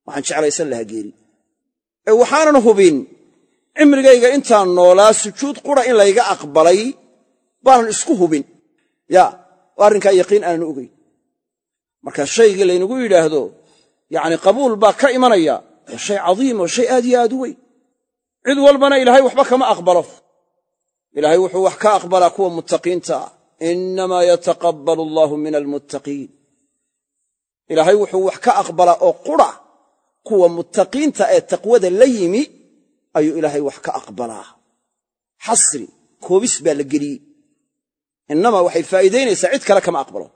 Waxaan jeclaysan lahaa geeri. Ee waxaanan hubin cimrigayga intaan noolaa sujuud qura in layga aqbalay baanan isku hubin. Ya oo arrinkaa yaqiin aanan ogeyn marka shaygii laynagu yidhaahdo yacni qabuul baa ka imanaya waa shay cadiim oo shay aad iyo aad u weyn. Cid walbana ilaahay waxba kama aqbalo. Ilaahay wuxuu wax ka aqbalaa kuwa muttaqiinta. Ah innamaa yataqabbalu allaahu min almuttaqiin. Ilaahay wuxuu wax ka aqbalaa oo qura kuwa muttaqiinta ee taqwada la yimi ayuu ilaahay wax ka aqbalaa. Xasri koobis baa la geliyey. Innamaa waxay faa'iidaynaysaa cid kale kama aqbalo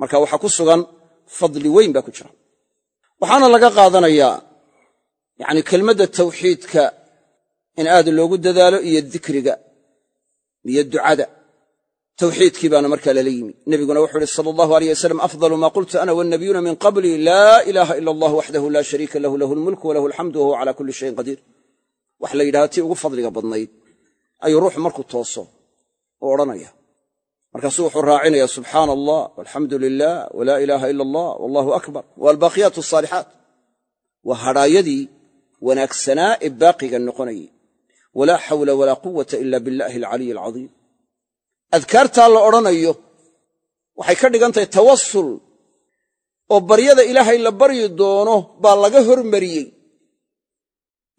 marka waxaa ku sugan fadli weyn baa ku jira. Waxaana laga qaadanayaa yacni kelmadda tawxiidka in aad loogu dadaalo iyo dikriga iyo ducada. Tawxiidkii baana markaa lala yimi. Nebiguna wuxuu ihi sala allahu aleyh wasalam afdalu maa qultu ana wannabiyuuna min qablii laa ilaaha ila allah waxdahu laa shariika lahu lahu lmulku walahu alxamdu wahuwa cala kulli shayin qadiir waxa la yidhahda tii ugu fadliga badnayd ayuu ruuxu markuu tooso u odhanaya markaasuu wuxuu raacinaya subxaana allah walxamdu lilah walaa ilaaha ila allah wallahu akbar. Wa albaaqiyaat asaalixaat waa hadhaayadii wanaagsanaa ee baaqiga noqonayay. Walaa xawla walaa quwata ila billahi alcaliy alcadiim adkaartaa la odhanayo waxay ka dhigan tahay tawasul oo baryada ilaahay la baryi doono baa laga hormariyey.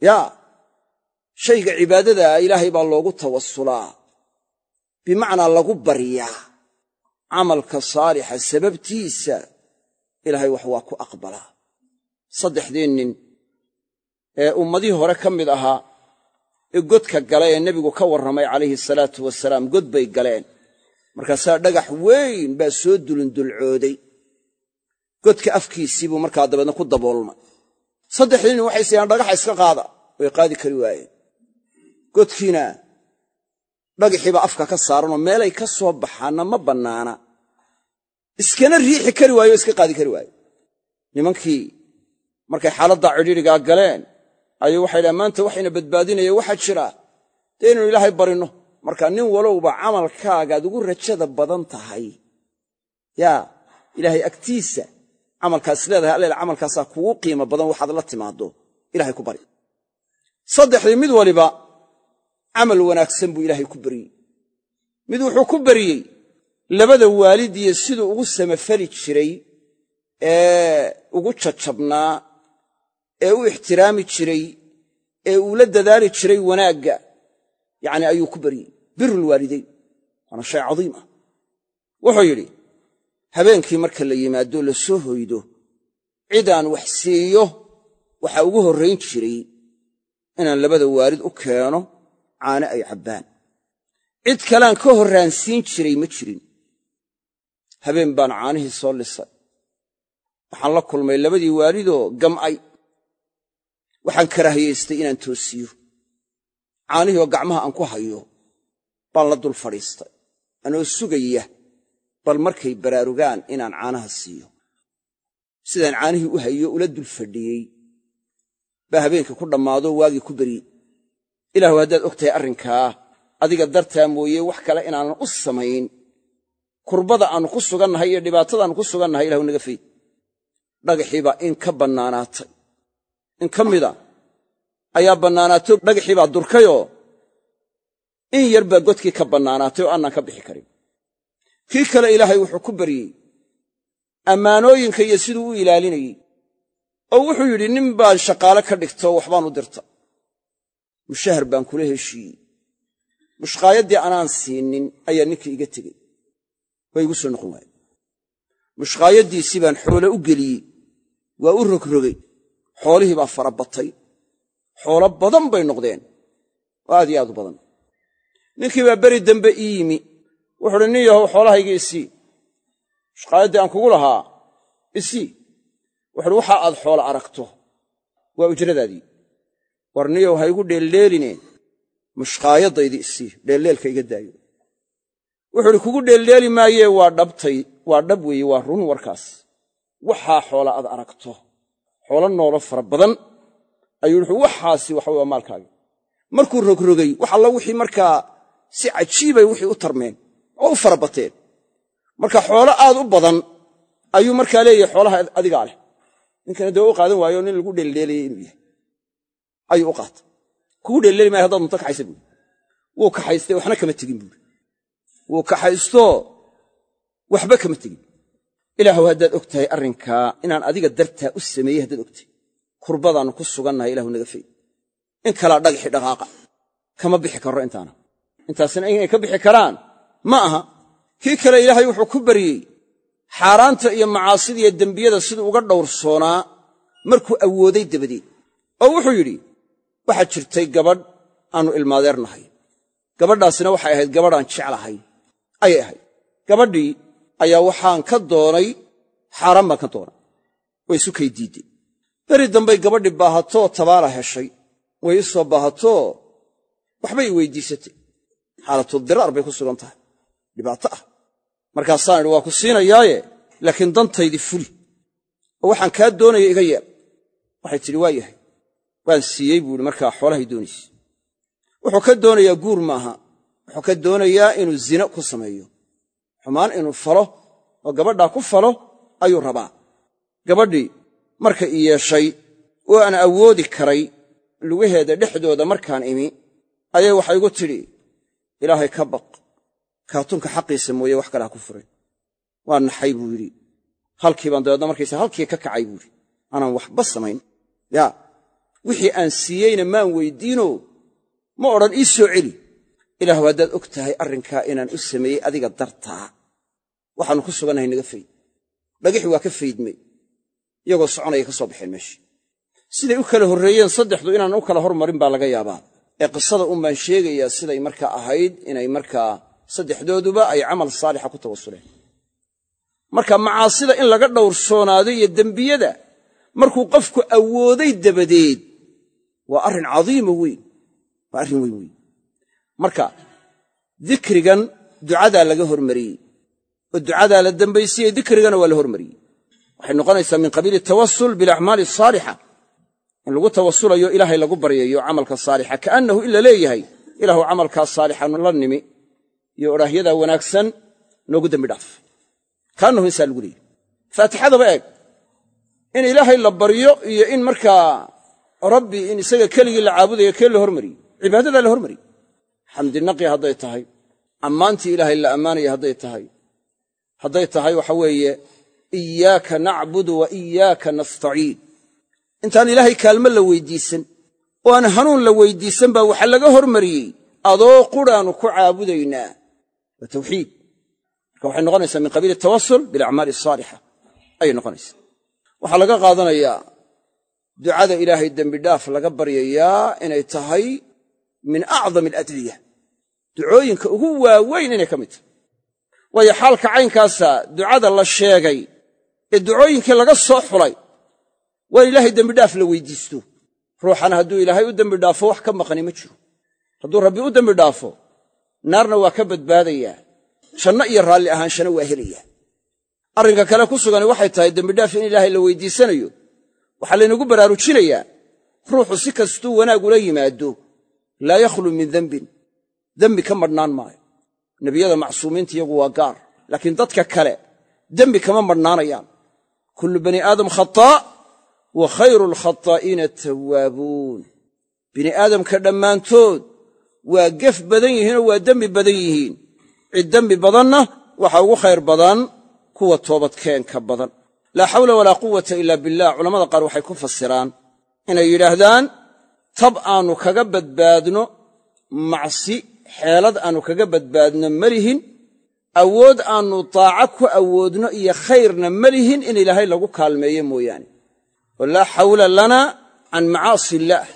Yaa shayga cibaadadaa ilaahay baa loogu tawasulaa bimacnaa lagu baryaa camalka saalixa sababtiisa ilaahay wax waa ku aqbalaa saddexdii nin ee ummadihii hore ka mid ahaa ee godka gala ee nebigu ka warramay calayhi salaatu wasalaam god bay galeen. Markaasaa dhagax weyn baa soo dulundulcooday godka afkiisii buu markaa dabeedna ku daboolmay. Saddexdii nin waxay sayaan dhagaxa iska qaada way qaadi kari waayeen dhagaxiibaa afka ka saaranoo meelay ka soo baxaanna ma bannaana. Iskana riixi kari waayo o iska qaadi kari waayo. Nimankii markay xaaladdaa cidhiidrigaa galeen ayuu waxay dhahan maanta waxayna badbaadinaya waxaa jira. Dee inaynu ilaahay barinno. Marka nin walowba camalkaagaad ugu rajada badan tahay. Yaa ilaahay agtiisa camalkaas leedahay alleel camalkaasaa kugu qiimo badan waxaad la timaaddo. Ilahay ku bari. Saddexdii mid waliba camal wanaagsan buu ilaahay ku baryey mid wuxuu ku baryey labada waalidiyo siduu ugu samafali jiray ee ugu jajabnaa ee u ixtiraami jiray ee uu la dadaali jiray wanaagga yacni ayuu ku baryey birulwaalidayn waana shay cadiim ah. Wuxuu yidhi habeenkii marka la yimaado la soo hoydo cidaan wax siiyo waxaa ugu horrayn jiray inaan labada waalid u keeno caane ay cabbaan. Cid kaleaan ka horraansiin jiray ma jirin. Habeen baan caanihii soo lisay. Waxaan la kulmay labadii waalidoo gam'ay waxaan karaahiyaystay inaan toosiyo. Caanihii oo gacmaha aan ku hayo baan la dul fadhiistay. Anoo sugaya bal markay baraarugaan inaan caanaha siiyo. Sidaan caanihii u hayo ula dul fadhiyey. Baa habeenkii ku dhammaadoo waagii ku beryey ilaahu haddaad og tahay arrinkaa adiga dartaa mooye wax kale inaanan u samayn. Kurbada aannu ku sugannahay iyo dhibaatadaannu ku sugannahay ilahu naga fayd dhagaxiibaa in ka bannaanaatay. In ka mida ayaa bannaanaato dhagaxii baa durkayoo in yar baa godkii ka bannaanaatay oo annaan ka bixi karin. Kii kale ilaahay wuxuu ku baryey ammaanooyinka iyo siduu u ilaalinayey oo wuxuu yidhi nin baan shaqaale ka dhigtoo waxbaan u dirta mushahar baan kula heshiiyey. Mushqaayaddii anaan siinin ayaa ninkii iga tegey. Waa igu soo noqon waaye mushqaayaddiisii baan xoole u geliyey waa u rogrogay xoolihii baa fara batay. Xoolo badan bay noqdeen. Oo aad iyo aad u badan. Ninkii baa beri dambe ii yimi. Wuxu uhi nin yahow xoolahaygii isii mushqaayaddii aan kugu lahaa isii wuxuuhi waxa aad xoolo aragto waa ujradaadii war niyow ha igu dheeldheeline mushqaayaddaydii isii dheelleelka iga daayo. Wuxuu uhi kugu dheeldheeli maayee waa dhabtay waa dhab weeye waa run warkaas. Waxaa xoola aad aragto xoolo noolo fara badan. Ayuu wuxuu waxaasi waxa waa maalkaagi markuu rogrogay wax alla wixii markaa si cajiibay wixii u tarmeen oo u fara bateen. Marka xoolo aad u badan ayuu markaa leeyahay xoolaha adigaa leh. Ninkana dee u qaadan waayo nin lagu dheeldheelayay inuu yahay ayuu u qaatay. Kugu dheeldheeli maayo haddaad munto kaxaysa buuri wuu kaxaystay waxna kama tegin buuri wuu kaxaystoo waxba kama tegin. Ilaahuw haddaad og tahay arrinkaa inaan adiga dartaa u sameeyey haddaad og kurbadaannu ku sugannahay ilahu naga fay in kalaa dhagaxi dhaqaaqa. Kama bixi karro intaana. Intaasina inay ka bixi karaan ma aha. Kii kale ilaahay wuxuu ku baryey xaaraanta iyo macaasida iyo dembiyada siduu uga dhowrsoonaa markuu awooday dabadeed. Oo wuxuu yidhi waxaa jirtay gabadh aannu ilmaadeernahay. Gabadhaasina waxay ahayd gabadhaan jeclahay. Ayay ahayd. Gabadhii ayaa waxaan ka doonay xaaraan baan ka doonay. Way isu kay diidday beri dambay gabadhii baahatoo tabaala heshay. Way ii soo baahatoo waxbay i weydiisatay. Xaalatu diraar bay ku sugan tahay. Dhibaato ah. Markaasaan idhi waa ku siinayaaye? Laakiin dantaydii fuli oo waxaan kaa doonaya iga yeel waxay tidhi waa yahay waan siiyey buu markaa xoolahay doonayse wuxuu ka doonayaa guur maaha. Wuxuu ka doonayaa inuu zino ku sameeyo. Xumaan inuu falo oo gabadhaa ku falo ayuu rabaa. Gabadhii marka i yeeshay oo aan awoodi karay lugaheeda dhexdooda markaan imi ayay waxay igu tidhi ilaahay ka baq kaatunka xaqiisa mooye wax kale ha ku furin waa naxay buu yidhi. Halkii baan dabeedna markaysa halkii ka kacay buu yidhi. Anaan waxba samayn. Yaa wixii aan siiyeyna maan weyddiino ma odhan ii soo celi. Ilaahu haddaad og tahay arrinkaa inaan u sameeyey adiga dartaa. Waxaannu ku sugannahay naga fayd dhagixi waa ka faydmay. Iyagoo soconaya ka soo baxeen meeshii siday u kala horreeyeen saddexdu inaan u kala hormarin baa laga yaabaa. Ee qisada un baan sheegayaa siday markaa ahayd inay markaa saddexdooduba ay camal saalixa ku tawasuleen. Marka macaasida in laga dhowrsoonaado iyo dembiyada markuu qofku awooday dabadeed waa arrin cadiimo weyn. Waa arrin weyn weyn. Marka dikrigan ducadaa laga hormariyey. Oo ducadaa la dambaysiiyey dikrigana waa la hormariyey. Waxay noqonaysaa min qabiili tawasul bilacmaali asaalixa in lagu tawasulayo ilaahay lagu baryayo camalka saalixa. Kaannahu in la leeyahay ilaahu camalkaas saalixanu la nimi iyo odhaahyadaa wanaagsan noogu dembi dhaaf. Kaannahu insaa lagu leeyahy faatixadaba eeg. In ilaahay la baryo iyo in markaa rabbi in isaga keligii la caabudayo kee la hormariyey cibaadadaa la hormariyey xamdinaqi hadday tahay. Ammaantii ilaahay la ammaanaya hadday tahay. Hadday tahay waxa weeye iyaaka nacbudu wa iyaaka nastaciin. Intaan ilaahay kaalmo la weydiisan oo aan hanuun la weydiisan baa waxaa laga hormariyey. Adoo quraannu ku caabudaynaa. Waa tawxiid. Marka waxay noqonaysaa min qabiili tawasul bilacmaali asaalixa ayay noqonaysaa. Waxaa laga qaadanayaa ducada ilaahay dembidhaaf laga baryayaa inay tahay min acdam aladciya ducooyinka ugu waaweyn inay ka mid tahay. Waayo xaalka caynkaasa ducada la sheegay ee ducooyinkii laga soo xulay waa in ilaahay dembidhaaf la weydiisto. Ruuxana hadduu ilaahay u dembidhaafo wax ka maqani ma jiro. Hadduu rabbi u dembidhaafo naarna waa ka badbaadayaa janno iyo raalli ahaanshana waa helayaa. Arrinka kale ku sugani waxay tahay dembidhaaf in ilaahay la weydiisanayo waxaa laynagu baraarujinayaa ruuxu si kastuu wanaag ula yimaado laa yakhlu min dembin dembi ka madhnaan maayo. Nebiyada macsuumiinta iyagu waa gaar laakiin dadka kale dembi kama madhnaanayaan kullu bani aadam khataa wa khayru alkhataa'iina tawaabuun bini aadamka dhammaantood waa gef badan yihiinoo waa dembi badan yihiin. Cid dembi badanna waxa ugu khayr badan kuwa toobadkeenka badan laa xawla walaa quwata ila billah culamada qaar waxay ku fasiraan inay yidhaahdaan tab aannu kaga badbaadno macsi xeelad aannu kaga badbaadno ma lihin awood aannu daaco ku awoodno iyo khayrna ma lihin in ilaahay lagu kaalmeeyo mooyaane. Oo laa xawla lana can macaasi illaah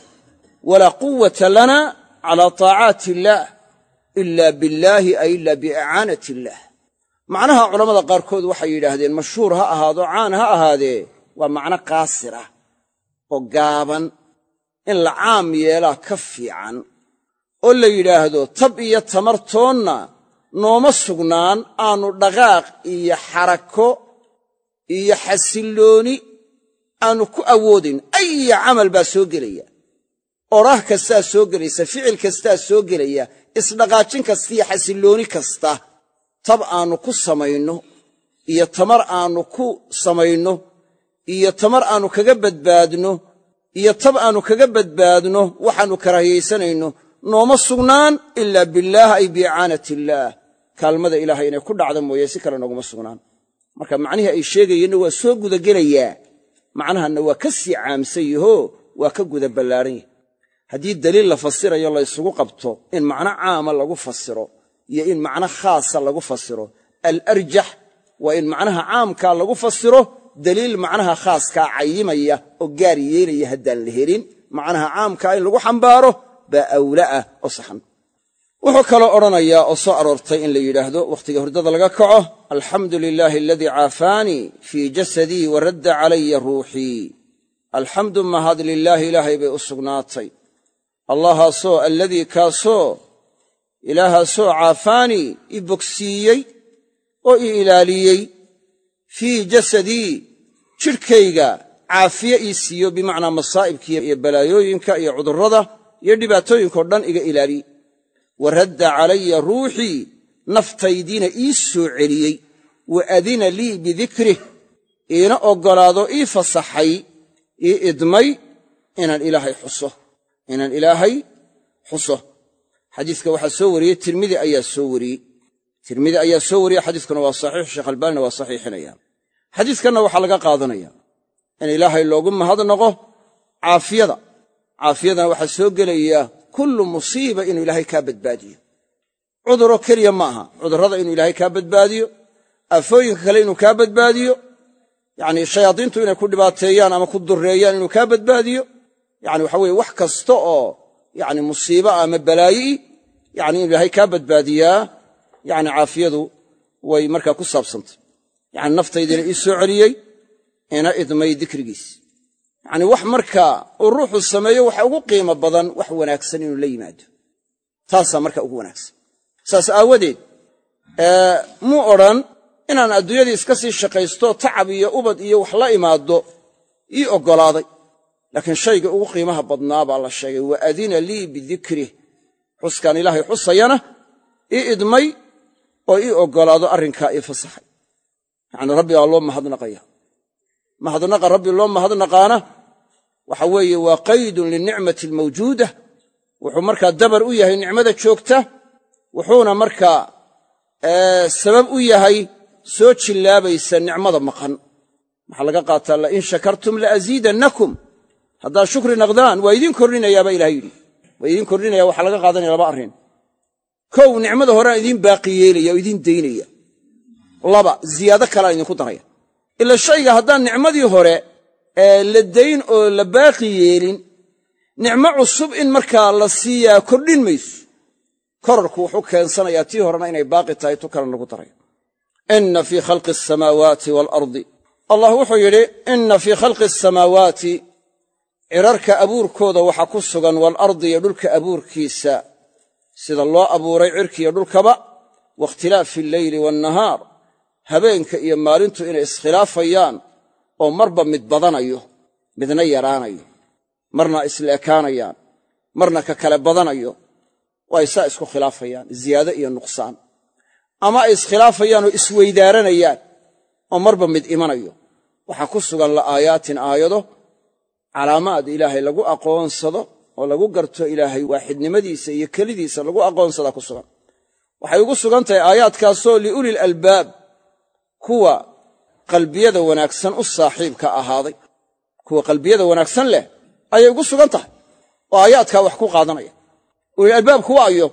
walaa quwata lana calaa taacaati illaah ila billaahi ay ila biicaanati illaah macnaha culammada qaarkood waxay yidhaahdeen mashhuur ha ahaado caan ha ahaadee. Waa macno qaasir ah oo gaaban in la caam yeelaa ka fiican oo la yidhaahdo tab iyo tamartoonna nooma sugnaan aannu dhaqaaq iyo xarako iyo xasillooni aanu ku awoodayn aya camal baa soo gelaya. Odhah kastaa soo gelaysa ficil kastaa soo gelaya isdhaqaajin kasta iyo xasillooni kasta tab aannu ku samayno iyo tamar aannu ku samayno iyo tamar aannu kaga badbaadno iyo tab aannu kaga badbaadno waxaannu karaahiyaysanayno nooma sugnaan ilaa billaah ay biicaanat illaah. Kaalmada ilaahay inay ku dhacda mooye si kale nooguma sugnaan. Marka macnihii ay sheegayeenna waa soo gudagelayaa. Macnahanna waa ka sii caamsan yahoo waa ka guda ballaaran yahay. Haddii daliil la fasirayo la ysugu qabto in macno caama lagu fasiro iyo in macno khaasa lagu fasiro. Alarjax waa in macnaha caamkaa lagu fasiro daliil macnaha khaaskaa cayimaya oo gaar yeelaya haddaan la helin. Macnaha caamkaa in lagu xambaaro baa awla ah oo saxan. Wuxuu kaloo odhanayaa oo soo aroortay in la yidhaahdo wakhtiga hurdada laga kaco alxamdu lilaahi aladii caafaanii fii jasadii wa radda calaya ruuxii. Alxamdu mahad lilaahi ilaahay bay u sugnaatay. Allahaasoo alladii kaasoo ilaahaasoo caafaanii i bogsiiyey oo i ilaaliyey fii jasadii jidhkayga caafiye ii siiyo bimacnaa masaa'ibkiiyo iyo balaayooyinka iyo cudurrada iyo dhibaatooyinkao dhan iga ilaaliyey wa radda calaya ruuxii naftaydiina ii soo celiyey. Wa adina lii bidikrih iina oggolaado ii fasaxay ii idmay inaan ilaahay xuso inaan ilaahay xuso xadiiska waxaa soo wariyey tirmidi ayaa soo wariyey. Tirmidi ayaa soo wariyey xadiiskuna waa saxiix sheekh albaanina waa saxiixinaya. Xadiiskanna waxaa laga qaadanaya in ilaahay loogu mahadnaqo caafiyada. Caafiyadana waxaa soo gelaya kullu musiiba inuu ilaahay kaa badbaadiyo. Cuduro keliya ma aha. Cudurrada inuu ilaahay kaa badbaadiyo aafooyinka kale inuu kaa badbaadiyo yacnii shayaadiintu inay ku dhibaateeyaan ama ku durreeyaan inuu kaa badbaadiyo. Yani waxa weye wax kasta oo yani musiiba ama balaayi'i yani inuu ilaahay kaa badbaadiyaa yani caafiyadu way markaa ku saabsantay. Yani naftaydiina ii soo celiyey ina idmay dikrigiis. Yacni wax markaa uu ruuxu sameeyo waxa ugu qiimo badan wax wanaagsan inuu la yimaado. Taasaa marka ugu wanaagsan. Saas aawadeed muu odhan inaan adduunyadii iska sii shaqaysto tacab iyo ubad iyo wax la imaaddo ii oggolaaday laakiin shayga ugu qiimaha badnaa baa la sheegay wa adina lii bidikrih xuskaan ilaahay xusayana ii idmay oo ii oggolaado arrinkaa ii fasaxay. Yacni rabbigaa loo mahadnaqaya mahadnaqa rabbi loo mahadnaqaana waxa weeye waa qaydun linicmati almawjuuda wuxuu markaa dabar u yahay nicmada joogta wuxuuna markaa sabab u yahay soo jillaabaysa nicmada maqan. Maxaa laga qaataa lain shakartum laaziidannakum haddaad shukri naqdaan waa idiin kordhinayaa baa ilahay yidhi. Waa idiin kordhinaya waxaa laga qaadanaya laba arrin. Kow nicmada horeaan idiin baaqi yeelaya oo idiin daynaya. Laba ziyaado kaleaan idinku daraya. Ila shayga haddaan nicmadii hore la dayn oo la baaqi yeelin nicmo cusub in markaa la siiyaa kordhin mayso. Korarku wuxuu keensanayaa tii horena inay baaqi tahay tu kale lagu daray inna fii khalqi asamaawaati waalardi allah wuxuu yidhi inna fii khalqi asamaawaati cirarka abuurkooda waxaa ku sugan waalardi iyo dhulka abuurkiisa. Sida loo abuuray cirkiiyo dhulkaba wakhtilaafi alleyli waannahaar habeenka iyo maalintu inay iskhilaafayaan oo marba mid badanayo midna yaraanayo marna isla ekaanayaan marna ka kale badanayo oo ay saa isku khilaafayaan ziyaade iyo nuqsaan. Ama ay iskhilaafayaan oo isweydaaranayaan oo marba mid imanayo. Waxaa ku sugan la'aayaatin aayado calaamaad ilaahay lagu aqoonsado oo lagu garto ilaahay waaxidnimadiisa iyo kelidiisa lagu aqoonsadaa ku sugan. Waxay ugu sugan tahay aayaadkaasoo liulil albaab kuwa qalbiyada wanaagsan u saaxiibka ahaaday. Kuwa qalbiyada wanaagsan leh ayay ugu sugan tahay oo aayaadkaa wax ku qaadanaya. Ulil albaab kuwa ayo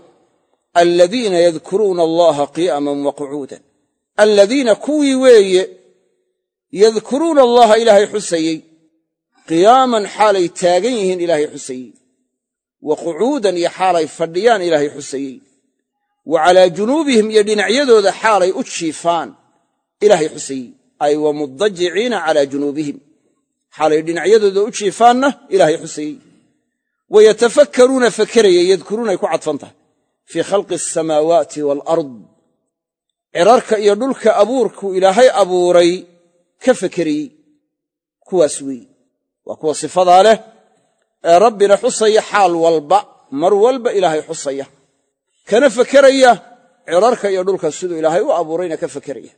aladiina yadkuruuna allaha qiyaman wa qucuudan aladiina kuwii weeye yadkuruuna allaha ilaahay xusayey qiyaaman xaalay taagan yihiin ilaahay xusayey wa qucuudan iyo xaalay fadhiyaan ilaahay xusayey wa calaa junuubihim iyo dhinacyadooda xaalay u jiifaan ilaahay xusayey ay wa mudajiciina calaa junuubihim. Xaalay dhinacyadooda u jiifaanna ilaahay xusayey wa yatafakkaruuna fakerayay yadkuruunay ku cadfan tahay. Fii khalqi asamaawaati waalard cirarka iyo dhulka abuurkuu ilaahay abuuray ka fekerayey kuwaas weeye waa kuwa sifadaa leh ee rabbina xusaya xaal walba mar walba ilaahay xusaya. Kana fekeraya cirarka iyo dhulka siduu ilaahay u abuurayna ka fekeraya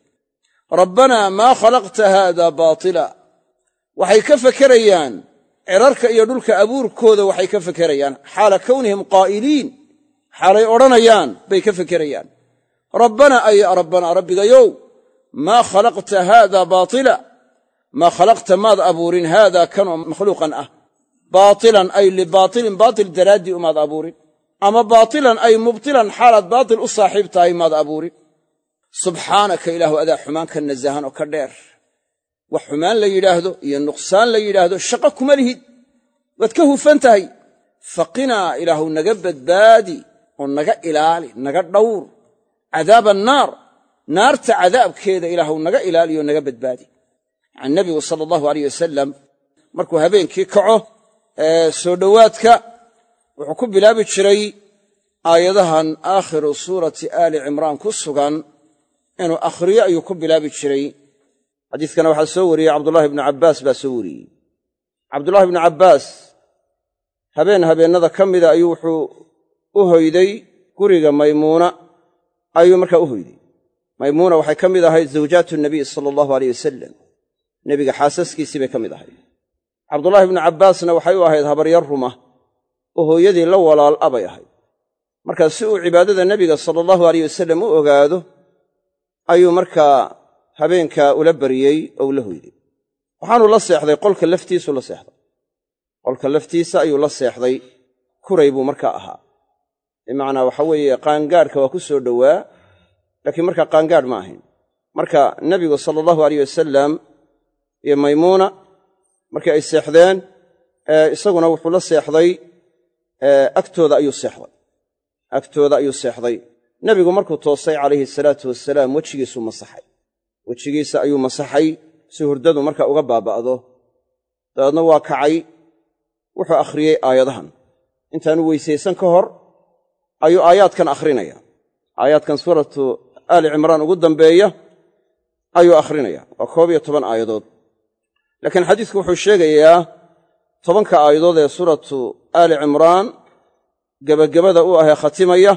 rabbanaa maa khalaqta haada baatila. Waxay ka fekerayaan cirarka iyo dhulka abuurkooda waxay ka fekerayaan xaala kownihim qaa'iliin xaalay odhanayaan bay ka fekerayaan rabbana ay rabbanaa rabbigayow maa khalaqta haada baatila maa khalaqta maad abuurin haada kanoo makhluuqan ah. Baatilan ay libaatilin baatil daraaddii umaad abuurin. Ama baatilan ay mubtilan xaalaad baatil u saaxiib tahay maad abuurin. Subxaanaka ilaahu adaa xumaan ka nasahan oo ka dheer. Wax xumaan la yidhaahdo iyo nuqsaan la yidhaahdo shaqo kuma lihid. Waad ka hufan tahay. Faqinaa ilaahu naga badbaadi oo naga ilaali naga dhawr cadaaba annaar naarta cadaabkeeda ilaahu naga ilaaliyo naga badbaadi yacani nebigu sala allahu aleyh wasalam markuu habeenkii kaco soo dhowaadka wuxuu ku bilaabi jiray aayadahan aakhiru suurati aali cimraan ku sugan inuu akhriyo ayuu ku bilaabi jiray. Xadiiskana waxaa soo wariyey cabdullahi bnu cabbaas baa soo wariyey. Cabdullahi bnu cabbaas habeen habeennada ka mida ayuu wuxuu u hoyday guriga maymuuna. Ayuu markaa u hoyday. Maymuuna waxay ka mid ahayd zawjaatu nabiy sala allahu aleyh wasalam nebiga xaasaskiisii bay ka mid ahayd cabdullaahi bnu cabbaasna waxay u ahayd habaryar ruma oo hooyadii la walaal a bay ahayd. Markaa si uu cibaadada nebiga sala allahu aleyh wasalam u ogaado ayuu markaa habeenkaa ula bariyey oo ula hoyday waxaanuu la seexday qolka laftiisuu la seexday. Qolka laftiisa ayuu la seexday kuray buu markaa ahaa. Bimacnaa waxa weeye qaangaadhka waa ku soo dhowaa laakiin markaa qaangaadh ma ahayn. Marka nebigu sala allahu aleyh wasalam iyo maymuuna markii ay seexdeen isaguna wuxuu la seexday agtooda ayuu seexday. Agtooda ayuu seexday. Nebigu markuu toosay calayhi salaatu wasalaam wejigiisuu masaxay. Wejigiisa ayuu masaxay si hurdadu marka uga baaba'do. Dabeedna waa kacay. Wuxuu akhriyey aayadahan. Intaanu weysaysan ka hor ayuu aayaadkan akhrinaya aayaadkan suuratu aali cimraan ugu dambeeya ayuu akhrinaya waa koob iyo toban aayadood laakiin xadiisku wuxuu sheegayaa tobanka aayadood ee suuratu aali cimraan gebagabada u ahee khatimaya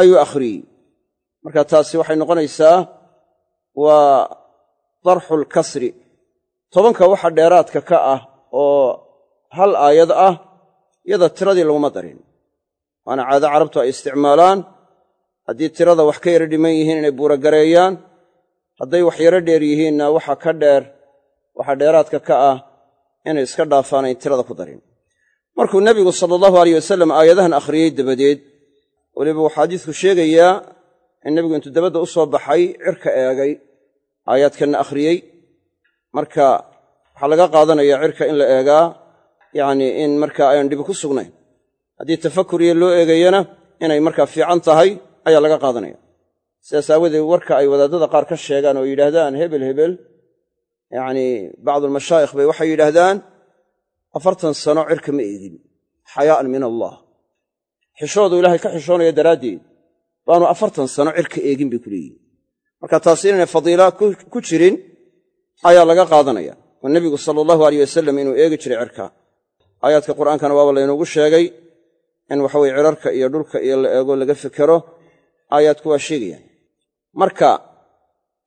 ayuu akhriyey. Marka taasi waxay noqonaysaa waa darxulkasri tobanka waxa dheeraadka ka ah oo hal aayad ah yada tiradii laguma darin. Waana caado carabtu ay isticmaalaan. Haddii tirada wax ka yaro dhiman yihiin inay buuragareeyaan hadday wax yaro dheer yihiinna waxa ka dheer waxa dheeraadka ka ah inay iska dhaafaanayn tirada ku darin. Markuu nebigu sala allahu aleyh wasalam aayadahan akhriyey dabadeed weliba wuxuu xadiisku sheegayaa in nebigu intuu dabadda u soo baxay cirka eegay aayaadkanna akhriyey marka waxaa laga qaadanaya cirka in la eegaa yacnii in marka ayaan dhibi ku sugnayn. Haddii tafakuriyo loo eegayana inay markaa fiican tahay ayaa laga qaadanaya. Sidaas aawadeed warka ay wadaadada qaar ka sheegaan oo yidhaahdaan hebel hebel yacnii bacdulmashaayikh bay waxay yidhaahdaan afartan sano cirka ma eegin. Xayaa'an min allah. Xishoodu ilaahay ka xishoonaya daraaddeed. Baanu afartan sano cirka eegin bay ku leeyihiin marka taasi inaynay fadiila ku jirin ayaa laga qaadanaya. Oo nebigu sala allahu aleyh wasalam inuu eegi jiray cirka. Aayaadka qur'aankana waaba laynoogu sheegay in waxaweye cirarka iyo dhulka iyo la eego laga fekero aayaadku waa sheegayaan. Marka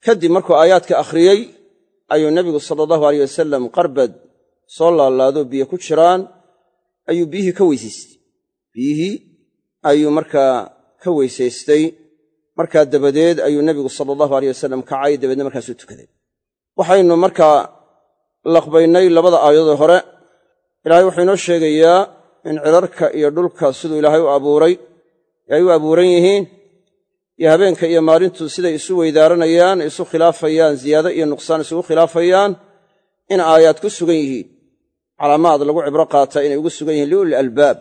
kadib markuu aayaadka akhriyey ayuu nebigu sala allahu aleyh wasalam qarbad soo laalaado biyo ku jiraan ayuu biyihii ka weysaystay. Biyihii ayuu markaa ka weysaystay. Markaa dabadeed ayuu nebigu sala allahu aleyh wasalam kacay dabeedna markaasuu tukaday. Waxaynu markaa laqbaynay labada aayadood hore. Ilaahay wuxuu inoo sheegayaa in cirarka iyo dhulka siduu ilaahay u abuuray. Ay u abuuran yihiin iyo habeenka iyo maalintu siday isu weydaaranayaan isu khilaafayaan ziyaado iyo nuqsaan isugu khilaafayaan in aayaad ku sugan yihiin. Calaamaad lagu cibro qaata inay ugu sugan yihiin liulil albaab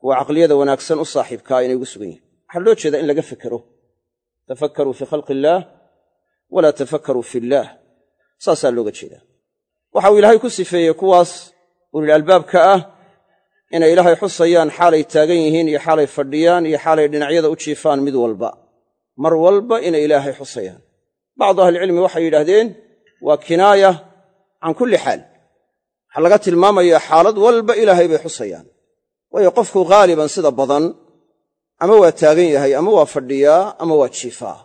kuwa caqliyada wanaagsan u saaxiibkaa inay ugu sugan yihiin. Waxaa loo jeedaa in laga fekero tafakkaruu fii khalqi illaah walaa tafakkaruu fi illaah saasaa looga jeedaa. Waxa uu ilaahay ku sifeeyey kuwaas ulil albaabka ah inay ilaahay xusayaan xaalay taagan yihiin iyo xaalay fadhiyaan iyo xaalay dhinacyada u jiifaan mid walba mar walba inay ilaahay xusayaan. Bacdu ahlicilmi waxay yidhaahdeen waa kinaaya can kulli xaal. Waxaa laga tilmaamayaa xaalad walba ilaahay bay xusayaan. Waayo qofku ghaaliban sida badan ama waa taagan yahay ama waa fadhiyaa ama waa jiifaa.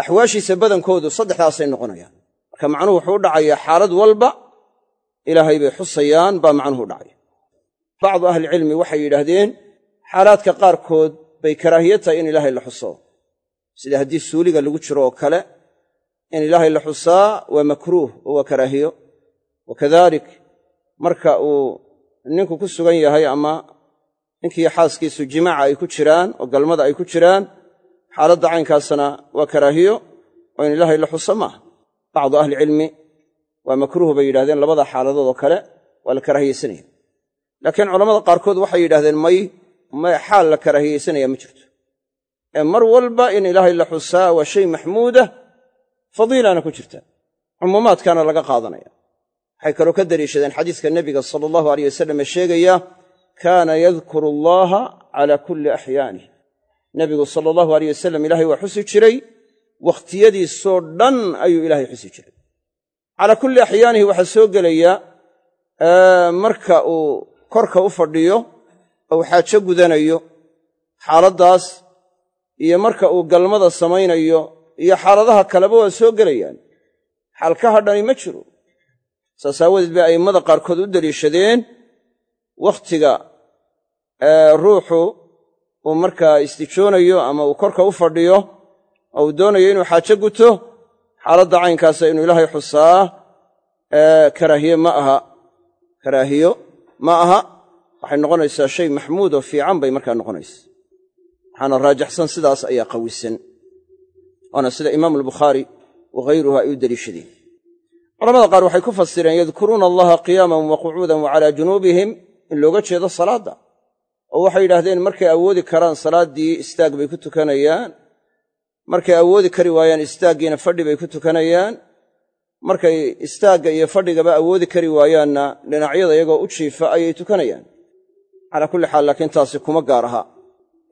Axwaashiisa badankoodu saddexdaasay noqonayaan. Marka macnuhu wuxuu u dhacayaa xaalad walba ilaahay bay xusayaan baa macnuhu u dhacaya bacdu ahlicilmi waxay yidhaahdeen xaalaadka qaarkood bay karaahiye tahay in ilaahay la xuso sida haddii suuliga lagu jiro oo kale in ilaahay la xusaa waa makruuh oo waa karaahiyo. Wa kadalik marka uu ninku ku sugan yahay ama ninkii xaaskiisu jimaaca ay ku jiraan oo galmada ay ku jiraan xaaladda caynkaasna waa karaahiyo oo in ilaahay la xuso maaha bacdu ahlicilmi waa makruuh bay yidhahdeen labada xaaladood oo kale waa la karaahiyeysanaya laakiin culammada qaarkood waxay yidhahdeen may may xaal la karaahiyeysanaya ma jirto ee mar walba in ilaahay la xusaa waa shay maxmuudah fadiilana ku jirta. Cumuumaadkaana laga qaadanaya. Waxay kaloo ka daliishadeen xadiiska nebiga sala allahu aleyh wasalam ee sheegaya kaana yadkuru allaha calaa kulli axyaanih nebigu sala allahu aleyh wasalam ilaahay waa xusi jiray wakhtiyadiisoo dhan ayuu ilaahay xusi jiray. Calaa kulli axyaanihi waxaa soo gelaya marka uu korka u fadhiyo ou xaajo gudanayo xaaladdaas iyo marka uu galmada samaynayo iyo xaaladaha kaleba waa soo gelayaan. Xaal ka hadhani ma jiro. Saas aawadeed bay a'immada qaarkood u deliishadeen. Wakhtiga ruuxu uu markaa istijoonayo ama uu korka u fadhiyo oo uu doonayo inuu xaajo guto xaaladda caynkaasa inuu ilaahay xusaa karaahiye ma aha karaahiyo ma aha. Waxay noqonaysaa shay maxmuud oo fiican bay markaa noqonaysa waxaana raajaxsan sidaas ayaa qawisan. Waana sida imaamu albukhaari wa hayruhu ay u deliishadeen culamada qaar waxay ku fasireen yadkuruuna allaha qiyaaman wa qucuudan wa calaa junuubihim in looga jeedo salaadda. Oo waxay yidhaahdeen markay awoodi karaan salaaddii istaag bay ku tukanayaan. Markay awoodi kari waayaan istaaggiina fadhi bay ku tukanayaan. Markay istaagga iyo fadhigaba awoodi kari waayaanna dhinacyada iyagoo u jiifa ayay tukanayaan. Calaa kulli xaal laakiin taasi kuma gaar aha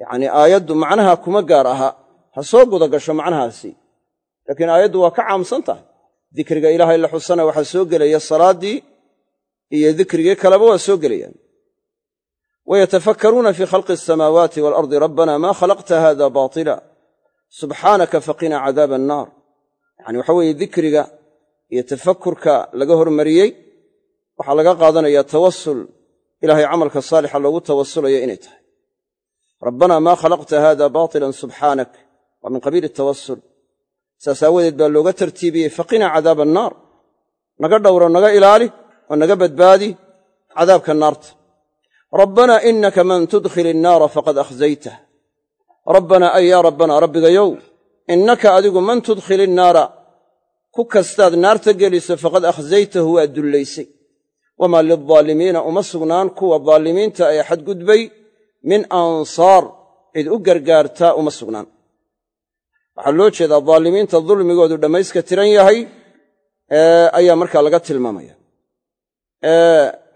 yacnii aayaddu macnaha kuma gaar aha. Ha soo guda gasho macnahaasi. Laakiin aayaddu waa ka caamsan tahay. Dikriga ilaahay la xusana waxaa soo gelaya salaaddii iyo dikrigii kaleba waa soo gelayaan. Wayatafakkaruuna fii khalqi asamaawaati waalardi rabbana maa khalaqta hada baatila? Subxaanaka faqina cadaaba annaar yacani waxa weeye dikriga iyo tafakurka laga hormariyey waxaa laga qaadanayaa tawasul ilahay camalka saalixa loogu tawasulayo inay tahay rabbanaa maa khalaqta hada baatilan subxaanak waa min qabiili tawasul saas aawadeed baa looga tartiibiyey faqina cadaaba annaar. Naga dhowro naga ilaali oo naga badbaadi cadaabka naarta. Rabbanaa inaka man tudkhil innaara faqad akhzaytah rabbanaa ay yaa rabbanaa rabbigayow innaka adigu man tudkhil innaara ku kastaad naarta geliso faqad akhzaytahu waa dullaysay wamaa lildaalimiina uma sugnaan kuwa daalimiinta ee xadgudbay min ansaar cid u gargaartaa uma sugnaan. Waxaa loo jeedaa daalimiinta dulmigoodu dhammayska tiran yahay ayaa markaa laga tilmaamaya.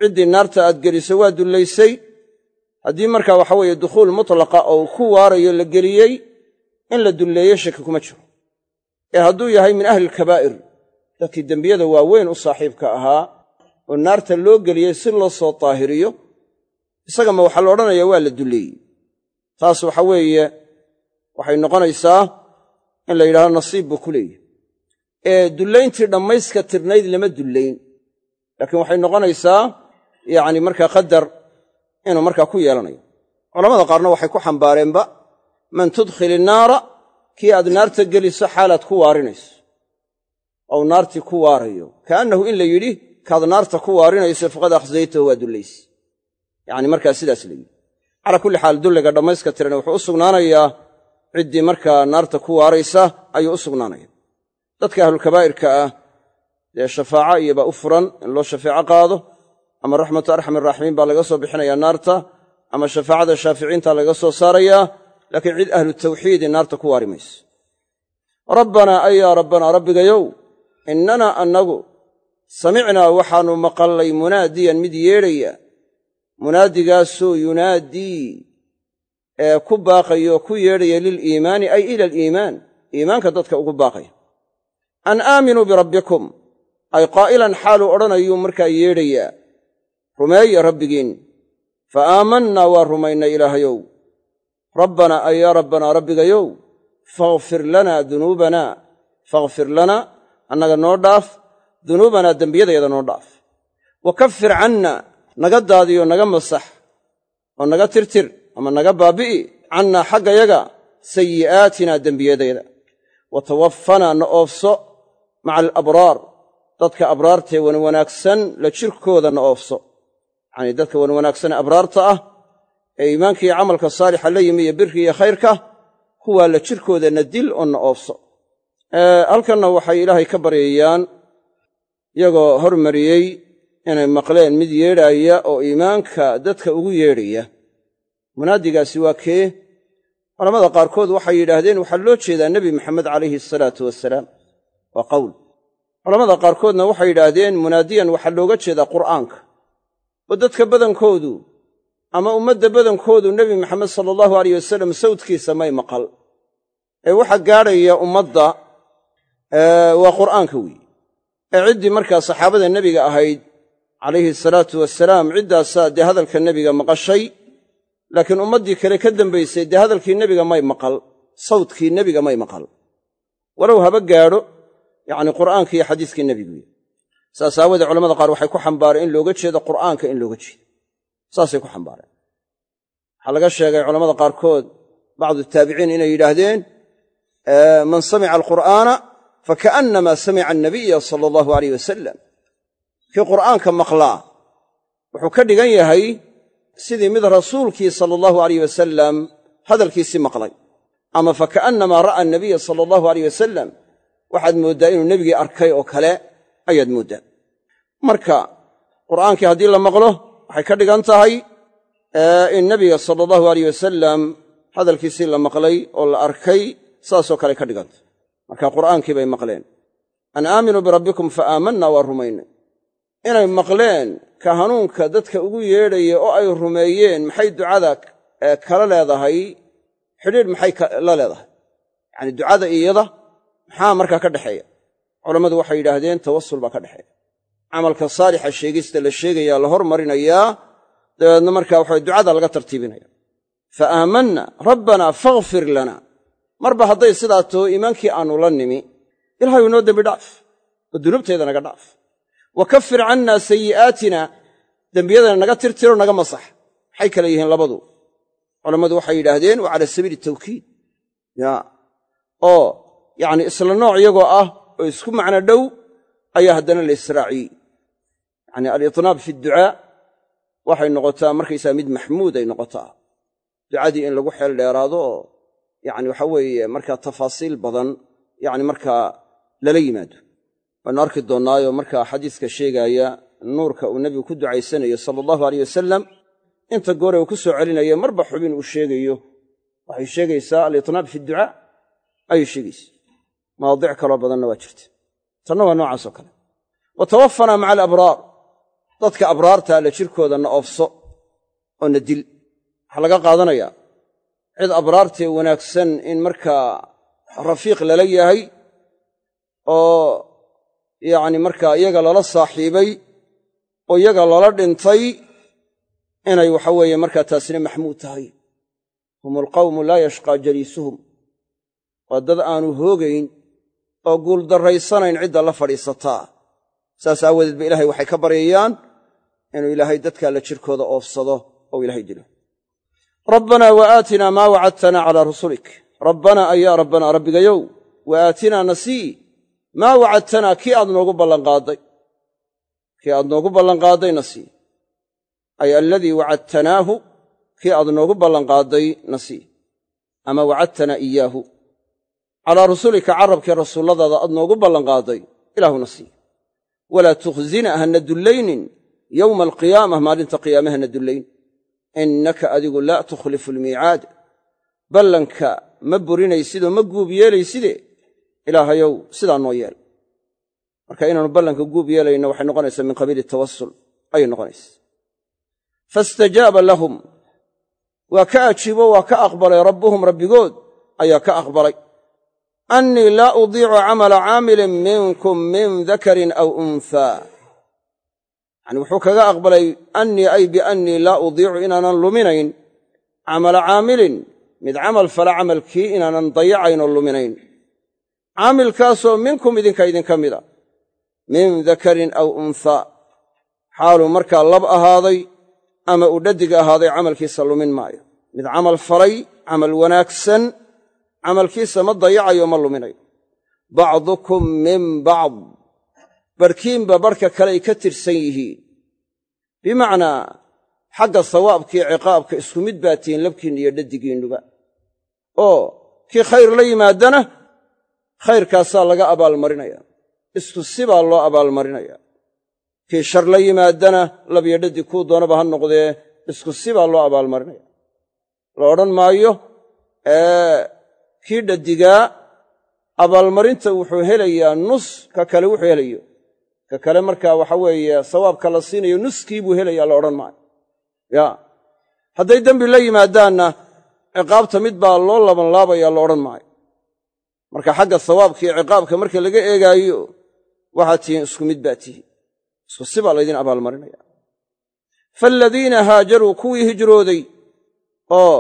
Ciddii naarta aad geliso waa dullaysay. Haddii markaa waxa weeye dukhuul mutlaqa oo ku waarayo la geliyey in la dulleeyo shaki kuma jiro. Ee hadduu yahay min ahli ilkabaa'ir dadkii dembiyada waaweyn u saaxiibka ahaa oo naarta loo geliyey si loo soo daahiriyo isagama waxaa la odhanayaa waa la dulleeyey taas waxa weeye waxay noqonaysaa in la yidhahdo nasiib buu ku leeyahy ee dullayntii dhammayska tirnayd lama dullayn laakiin waxay noqonaysaa yacni markaa qadar inuu markaa ku yeelanayo. Culamada qaarna waxay ku xambaareenba man tudkhil innaara kii aad naarta geliso xaalaad ku waarinayso. Ou naartii ku waarayo. Kaannahu in la yidhi kaad naarta ku waarinayso faqad akhzaytahu waa dullayse yacni markaa sidaas la yidhi calaa kulli xaal dulliga dhammayska tiran wuxuu u sugnaanayaa ciddii markaa naarta ku waaraysa ayuu u sugnaanaya. Dadka ahlulkabaa'irka ah dee shafaaco iyobaa u furan in loo shafeeco qaado ama raxmatu arxam araaximiin baa laga soo bixinayaa naarta ama shafaacada shaaficiinta laga soo saarayaa laakiin cid ahlu tawxiidi naarta ku waari mayso rabbanaa ay yaa rabbanaa rabbigayow innanaa annagu samicnaa waxaannu maqallay munaadiyan mid yeedhaya munaadigaasoo yunaadii ee ku baaqaya oo ku yeedhaya liliimaani ay ila aliimaan iimaanka dadka ugu baaqaya an aaminuu birabbikum ay qaa'ilan xaaluu odhanayuu markaa yeedhayaa rumeeya rabbigiin. Fa aamannaa waa rumaynay ilaahayow. Rabbanaa ay yaa rabbanaa rabbigayow fakhfir lanaa dunuubanaa fakhfir lanaa annaga noo dhaaf dunuubanaa dembiyadayada noo dhaaf. Wa kaffir canna naga daadiyo naga masax oo naga tirtir ama naga baabi'i cannaa xaggayaga sayi'aatinaa dembiyadayda wa tawaffanaa na oofso maca alabraar dadka abraartee wanwanaagsan la jirkooda na oofso. Yacanii dadka wanwanaagsan ee abraarta ah ee iimaanka iyo camalka saalixa la yimi iyo birka iyo khayrka kuwaa la jirkooda na dil oo na oofso. Halkanna waxay ilaahay ka baryayaan iyagoo hormariyey inay maqleen mid yeedhaaya oo iimaanka dadka ugu yeedhaya. Munaadigaasi waa kee? Culamada qaarkood waxay yidhaahdeen waxaa loo jeedaa nebi maxamed calayhi asalaatu wasalaam waa qowl culamada qaarkoodna waxay yidhaahdeen munaadiyan waxaa looga jeedaa qur'aanka. Oo dadka badankoodu ama ummadda badankoodu nebi maxamed sala allahu aleyh wasalam sawdkiisa may maqal. Ee waxa gaadhaya ummadda waa qur'aanka weeye. Ee ciddii markaa saxaabada nebiga ahayd calayhi salaatu wasalaam ciddaasaa dee hadalka nebiga maqashay. Laakiin ummaddii kale ka dambaysay dee hadalkii nebiga may maqal sawdkii nebiga may maqal. Walow haba gaadho yacni qur'aanka iyo xadiiskii nebiguy saas aawoodee culamada qaar waxay ku xambaareen in looga jeedo qur'aanka in looga jeedo. Saasay ku xambaareen. Waxaa laga sheegay culamada qaarkood bacdu taabiciin inay yidhaahdeen man samica alqur'aana fakaannamaa samica annabiya sala allahu aleyh wasalam kii qur'aanka maqlaa. Wuxuu ka dhigan yahay sidii mid rasuulkii sala allahu aleyh wasalam hadalkiisii maqlay. Ama fakaannamaa ra'a anabiya sala allahu aleyh wasalam waxaad mooddaa inuu nebigii arkay oo kale ayaad mooddaa. Marka qur'aankii haddii la maqlo waxay ka dhigan tahay in nebiga sala allahu aleyh wasalam hadalkiisii la maqlay oo la arkay saasoo kale ka dhiganta marka qur'aankii bay maqleen. An aaminuu birabbikum fa aamannaa waa rumaynay inay maqleen ka hanuunka dadka ugu yeedhaya oo ay rumeeyeen maxay ducada kala leedahay? Xidhiidh maxay la leedahay? Yacanii ducada iyada maxaa markaa ka dhexeeya? Culammadu waxay yidhaahdeen tawasul baa ka dhexeeya. Camalka saalixa sheegista la sheegayaa la hormarinayaa dabeedna markaa waxa ducada laga tartiibinaya. Fa aamanna rabbanaa fakhfir lana. Marba hadday sidaa taho iimaankii aannu la nimi ilahayu inoo dembi dhaaf oo dunuubteeda naga dhaaf wa kaffir cannaa sayi'aatina. Dembiyadana naga tirtiro naga masax. Maxay kale yihiin labadu? Culammadu waxay yidhaahdeen waa cala sabiili tawkiid. Ya. Oo yacni isla nooc iyagoo ah oo isku macno dhow ayaa haddana la israaciyey. Yacni alitnaab fi dducaa waxay noqotaa markaysaa mid maxmuud ay noqotaa. Ducadii in lagu xeel dheeraado oo yacni waxa weeye markaa tafaasiil badan yacni markaa lala yimaado waannu arki doonnaayo markaa xadiiska sheegaaya nuurka uu nebigu ku ducaysanayo sala allahu aleyh wasalam inta goore uu ku soo celinayo marba xubin uu sheegayo. Waxay sheegaysaa alitnaab fi ducaa ayay sheegaysaa. Mawaadic kaloo badanna waa jirta. Tanna waa noocaasoo kale. Wa tawafanaa maca alabraar. Dadka abraarta alla jirkooda na oofso oo na dil. Waxaa laga qaadanayaa cid abraartee wanaagsan in markaa rafiiq lala yahay oo yacni markaa iyaga lala saaxiibay oo iyaga lala dhintay inay waxa weeye markaa taasina maxmuud tahay. Hum alqawmu laa yashqaa jaliisuhum waa dad aanu hoogayn oo guuldarraysanayn cidda la fadhiisataa saas aawadeed ba ilaahay waxay ka baryayaan inuu ilaahay dadkaa la jirkooda oofsado ou ilaahay dilo. Rabbanaa wa aatinaa maa wacadtanaa calaa rusulik. Rabbanaa ayaa rabbanaa rabbigayow wa aatinaa nasii maa wacadtanaa kii aad noogu ballanqaadday kii aad noogu ballanqaadday nasii ay aladii wacadtanaahu kii aad noogu ballanqaadday nasii ama wacadtanaa iyaahu calaa rusulika carabkii rasuulladaada aad noogu ballanqaadday ilaahu nasii walaa tukhzina hana dullaynin yowma alqiyaamah maalinta qiyaame hana dullayn innaka adigu laa tukhlifu almiicaad. Ballanka ma burinaysidoo ma guub yeelayside ilaahayow sidaa noo yeel. Marka inaannu ballanka guub yeelayno waxay noqonaysaa min qabiili tawasul ayay noqonaysaa fastajaaba lahum. Waa ka ajiibo waa ka aqbalay rabbuhum rabbigood ayaa ka aqbalay. Annii laa udiicu camala caamilin minkum min dakarin aw unthaa yani wuxuu kaga aqbalay annii ay biannii laa udiicu inaanan luminayn. Camala caamilin. Mid camal fala camalkii inaanan dayacayn oo luminayn caamilkaasoo minkum idinka idinka mida. Min dakarin aw unthaa xaaluu markaa lab ahaaday ama uu dhadig ahaaday camalkiisa lumin maayo. Mid camal falay camal wanaagsan camalkiisa ma dayacayo ma luminayo bacdukum min bacd. Barhkiinba barhka kale ay ka tirsan yihiin. Bimacnaa xagga sawaabkii ciqaabka isku mid baa tihiin labkiinna iyo dhadigiinnuba. Oo kii khayr la yimaadana khayrkaasaa laga abaalmarinaya. Isku sibaa loo abaalmarinaya. Kii shar la yimaadana dhadig kuu doonaba ha noqdee isku sibaa loo abaalmarinaya. La odhan maayo kii dhadigaa abaalmarinta wuxuu helayaa nus ka kale wuxuu helayo. Ka kale markaa waxa weeye sawaabka la siinayo nuskii buu helayaa la odhan maayo. Ya. Hadday dembi la yimaadaanna ciqaabta mid baa loo labanlaabaya la odhan maayo marka xagga sawaabkaiyo ciqaabka marka laga eegaayo waxaad tihiin isku mid baa tihiin isku si baa laydin abaalmarinaya. Faaladiina haajaruu kuwii hijrooday oo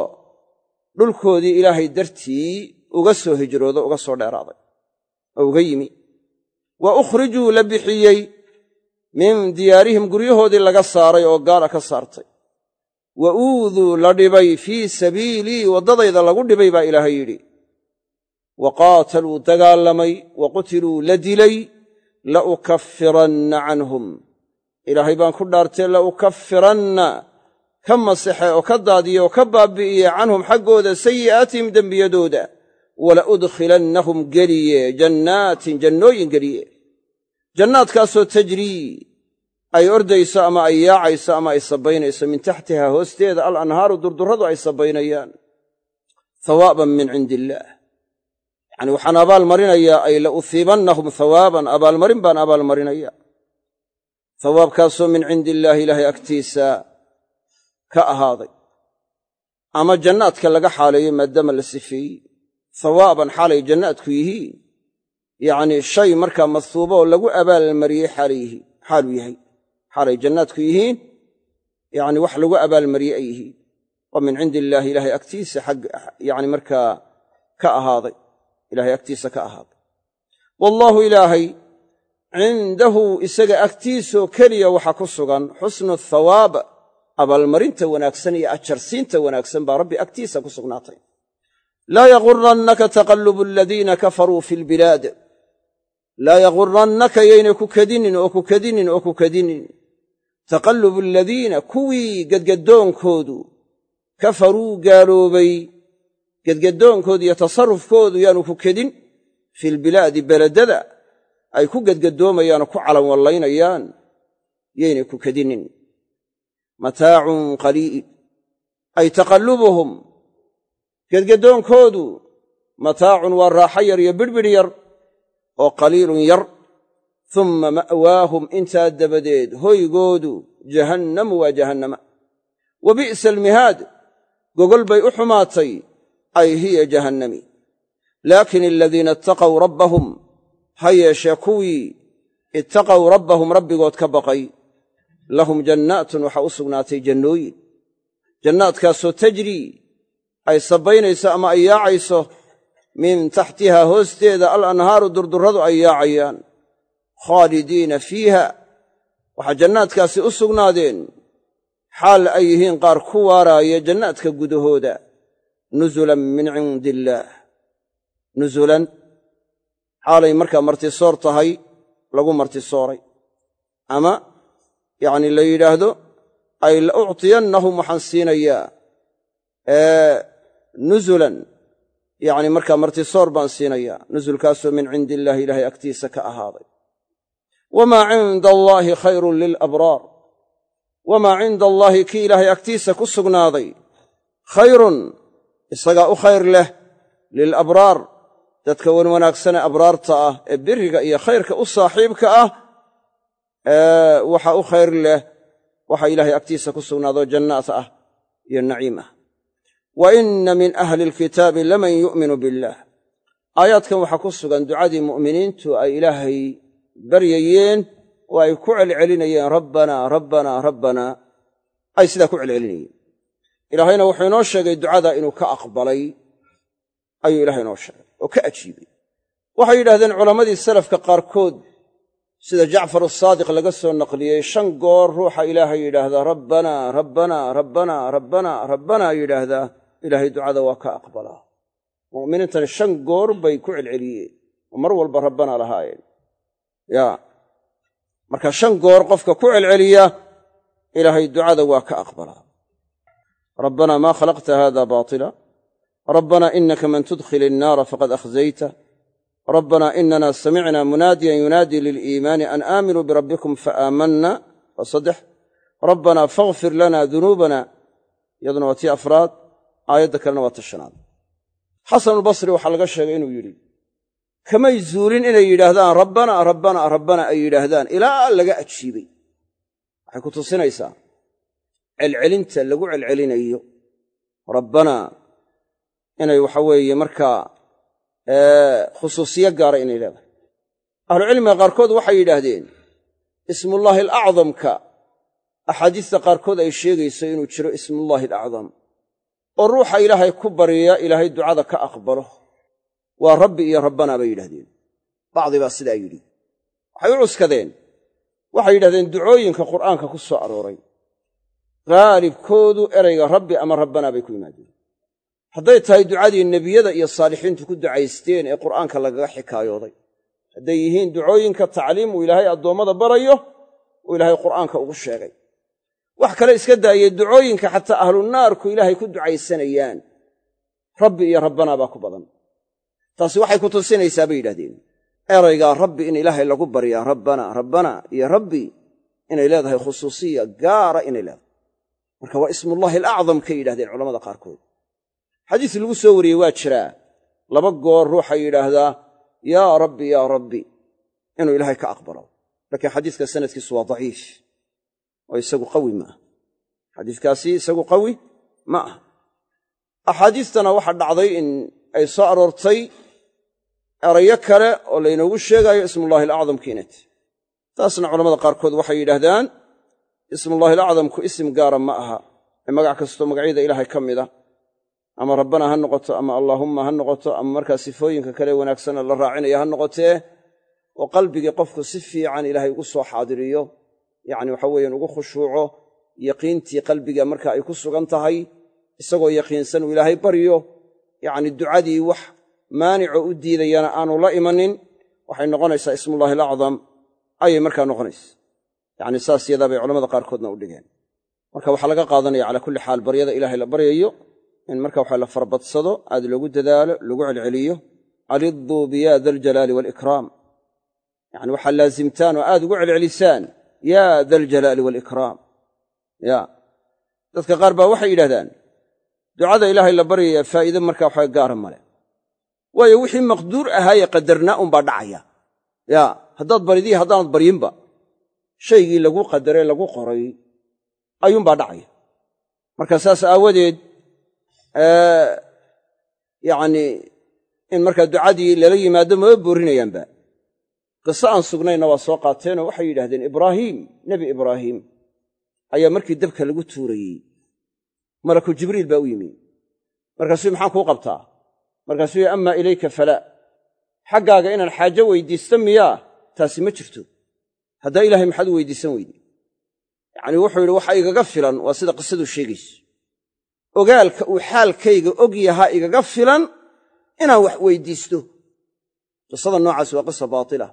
dhulkoodii ilaahay dartii uga soo hijroodo uga soo dheeraaday oo uga yimi. Wa ukhrijuu la bixiyey min diyaarihim guryahoodii laga saaray oo gaala ka saartay. Wa uuduu la dhibay fii sabiilii waddadayda lagu dhibay baa ilaahay yidhi wa qaataluu dagaalamay wa qutiluu la dilay la ukaffiranna canhum ilaahay baan ku dhaartee la ukaffiranna ka masaxe oo ka daadiye oo ka baabi'iye canhum xaggooda sayi'aatihim dembiyadooda wala udkhilannahum geliye jannaatin jannooyin geliye jannaadkaasoo tajrii ay ordayso ama ay yaacayso ama ay sabaynayso min taxtiha hoosteeda al anhaaru durdurradu ay sabaynayaan hawaaban min cindi illaah yacni waxaan abaalmarinayaa ay la uhiibannahum hawaaban abaalmarin baan abaalmarinaya. Hawaabkaasoo min cindi illaahi ilaahay agtiisa ka ahaaday. Ama jannaadka laga xaaleeyo maadaama la sifeeyey hawaaban xaalay jannaadku yihiin yacnii shay markaa mathuuba oo lagu abaalmariyey xaalayyihiin xaaluu yahay. Xaalay jannaadku yihiin yacni wax lagu abaalmariyey ay yihiin. Oo min cindi illaahi ilaahay agtiisa xag yacni markaa ka ahaaday ilahay agtiisa ka ahaaday wallaahu ilaahay cindahu isaga agtiisoo keliya waxa ku sugan xusnu thawaab abaalmarinta wanaagsan iyo ajarsiinta wanaagsan baa rabbi agtiisa ku sugnaatay. Laa yagurannaka taqallubu aladiina kafaruu fi lbilaad laa yagurannaka yaynay ku kadinin oo ku kadinin oo ku kadinin taqallubu aladiina kuwii gedgadoonkoodu kafaruu gaaloobay gedgadoonkoodu iyo tasarrufkoodu yaanu ku kedin fi lbilaadi beledada ay ku gedgadoomayaan oo ku calanwallaynayaan yaynay ku kedinin. Mataacun qaliil ay taqallubuhum. Gedgadoonkoodu mataacun waa raaxo yar iyo bidhbidh yar oo qaliilun yar. Humma ma'waahum intaa dabadeed hoygoodu jahannamu waa jahannama. Wa bi'sa almihaad gogol bay u xumaatay ay hiya jahannami. Laakin aladiina ittaqow rabbahum ha yeeshee kuwii ittaqow rabbahum rabbigood ka baqay lahum jannaatun waxaa u sugnaatay jannooyin. Jannaadkaasoo tajrii ay sabaynayso ama ay yaacayso min taxtiha hoosteeda al anhaaru durdurradu ay yaacayaan. Khaalidiina fiiha waxaa jannaadkaasi u sugnaadeen xaal ay yihiin qaar ku waaraaya jannaadka gudahooda nusulan min cindi illaah nusulan xaalay markaa martisoor tahay lagu martisooray. Ama yacni la yidhaahdo ay la uctiyannahum waxaan siinayaa. Nusulan yacni markaa martisoor baan siinayaa. Nusulkaasoo min cindi illaahi ilaahay agtiisa ka ahaaday. Wamaa cinda allaahi khayrun lilabraar wamaa cinda allaahi kii ilaahay agtiisa ku sugnaaday. Khayrun isagaa u khayr leh lilabraar dadka wan wanaagsane abraarta ah ee biriga iyo khayrka u saaxiibka ah waxa u khayr leh waxa ilaahay agtiisa ku sugnaadoo jannaat ah iyo naciim ah. Wa inna min ahli alkitaabi laman yu'minu billaah aayaadkan waxaa ku sugan ducadii mu'miniintu ay ilaahay baryayeen oo ay ku celcelinayeen rabbanaa rabbanaa rabbanaa ay sidaa ku celcelinayeen ilaahayna wuxuu inoo sheegay ducada inuu ka aqbalay ayuu ilahay inoo sheegay oo ka ajiibay. Waxay yidhahdeen culammadii salafka qaarkood sida jacfar asaadiq laga soo naqliyey shan goor ruuxa ilaahay yidhaahdaa rabbanaa rabbanaa rabbanaa rabbanaa rabbanaa yidhaahdaa ilaahay ducada waa ka aqbalaa mu'miniintani shan goor bay ku celceliyeen oo mar walba rabbanaa lahaayeen. Yaa marka shan goor qofka ku celceliya ilaahay ducada waa ka aqbalaa rabbanaa maa khalaqta hada baatila rabbanaa inaka man tudkhil innaara faqad akhzayta rabbanaa inana samicna munaadiyan yunaadii liliimaani an aaminuu birabbikum faaamanna waa saddex rabbanaa fakhfir lana dunuubana iyaduna waa tii afraad aayadda kalena waa ta shanaad xasanulbasri waxaa laga sheegay inuu yidhi kamay zuulin inay yidhaahdaan rabbanaa rabbanaa rabbanaa ay yidhaahdaan ilaa laga ajiibay waxay celcelinta lagu celcelinayo. Rabbanaa inay waxa weeye markaa khusuusiyo gaara inay leedahay. Ahlucilmiga qaarkood waxay yidhaahdeen ismullaahi alacdamka. Axaadiista qaarkood ay sheegayso inuu jiro ismullaahi alacdam. Oo ruuxa ilaahay ku barya ilaahay ducada ka aqbalo. Waa rabbi iyo rabbanaa bay yidhahdeen bacdi baa sidaa yidhi. Waxay u cuskadeen. Waxay yidhahdeen ducooyinka qur'aanka ku soo arooray haalibkoodu erayga rabbi ama rabbanaa bay ku yimaadeen. Hadday tahay ducadii nebiyada iyo saalixiintu ku ducaysteen ee qur'aanka lagaga xikaayooday. Hadday yihiin ducooyinka tacliim uu ilaahay addoommada barayo uu ilaahay qur'aanka ugu sheegay. Wax kale iska daayey ducooyinka xataa ahlunaarku ilaahay ku ducaysanayaan. Rabbi iyo rabbanaa baa ku badan. Taasi waxay ku tusinaysaa bay yidhahdeen eraygaa rabbi in ilaahay lagu baryaa rabbanaa rabbanaa iyo rabbi inay leedahay khusuusiya gaara inay leedahay marka waa ismullaahi alacdam kay yidhahdeen culamada qaarkood. Xadiis lagu soo wariyey waa jiraa laba goor ruuxa yidhaahdaa yaa rabbi yaa rabbi inuu ilaahay ka aqbalo. Laakiin xadiiska sanadkiisu waa daciif oo isagu qawi ma aha. Xadiiskaasi isagu qawi ma aha. Axaadiistana waxaa dhacday in ay soo aroortay erayo kale oo laynoogu sheegaayo ismullaahi alacdamka inat taasna culamada qaarkood waxay yidhaahdaan ismullaahi alacdamku isim gaara ma aha. Ee magac kastoo magacyada ilaahay ka mida. Ama rabbana ha noqoto ama allaahumma ha noqoto ama markaa sifooyinka kale wanaagsana la raacinaya ha noqotee oo qalbigii qofku si fiican ilaahay ugu soo xaadiriyo yacni waxa weeyaan ugu khushuuco yaqiintii qalbiga marka ay ku sugan tahay isagoo yaqiinsan uu ilaahay baryo yacni ducadii wax maanicoo u diidayana aanu la imanin waxay noqonaysaa ismullaahi alacdam. Ayay markaa noqonaysa yacni saas yadaa bay culamada qaarkoodna u dhigeen. Marka waxaa laga qaadanaya calaa kulli xaal baryada ilaahay la baryayo in marka waxa la farbadsado aad loogu dadaalo lagu celceliyo aliduu biyaa da aljalaali waalikraam yacni waxaa laazimtaan oo aad ugu celcelisaan yaa da aljalaali waalikraam ya. Dadka qaar baa waxay yidhahdaan ducada ilaahay la baryaya faa'iide markaa waxa gaara male. Waayo wixii maqduur ahaayee qadarnaa unbaa dhacaya. Ya haddaad baridii haddaanad baryinba shaygii lagu qadaree lagu qoray ayuunbaa dhacaya. Marka saas aawadeed yacnii in markaa ducadii lala yimaado mama boorinayaanba. Qiso aan sugnayna waa soo qaateenoo waxay yidhahdeen ibraahiim nebi ibraahiim ayaa markii dabka lagu tuurayey. Malaku jibriil baa u yimi. Markaasuu maxaan kuu qabtaa? Markaasuu yii amaa ilayka falaa xaggaaga inaan xaajo weydiista miyaa? Taasi ma jirto haddaa ilaahay maxaad u weydiisan weyde yacnii wuxuu yidhi waxa igaga filan waa sida qisadu sheegayso ogaalka uu xaalkayga og yahaa igaga filan inaan wax weydiisto. Qisada noocaas waa qisa baatila.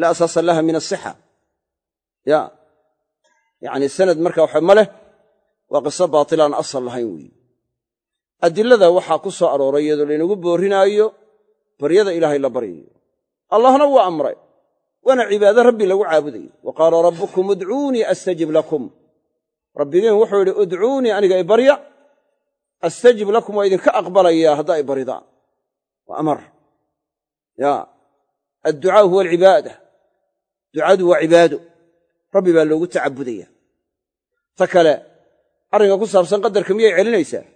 Laa asaasa laha min asixa ya. Yacni sanad marka waxa ma leh waa qiso baatilaan asal lahayn weeye adilada waxaa ku soo arooray iyadoo laynagu boorrinaayo baryada ilaahay la baryayo. Allahna wuu amray waana cibaado rabbi lagu caabudayo wa qaala rabbukum udcuunii astajib lakum. Rabbigiin wuxuu yidhi udcuunii aniga i barya astajib lakum waa idinka aqbalayaa haddaa i baridaan waa amar. Ya adducaau huwa alcibaada. Ducadu waa cibaado. Rabbi baa loogu tacabudaya. Ta kale arrinka ku saabsan qadarka miyay celinaysaa?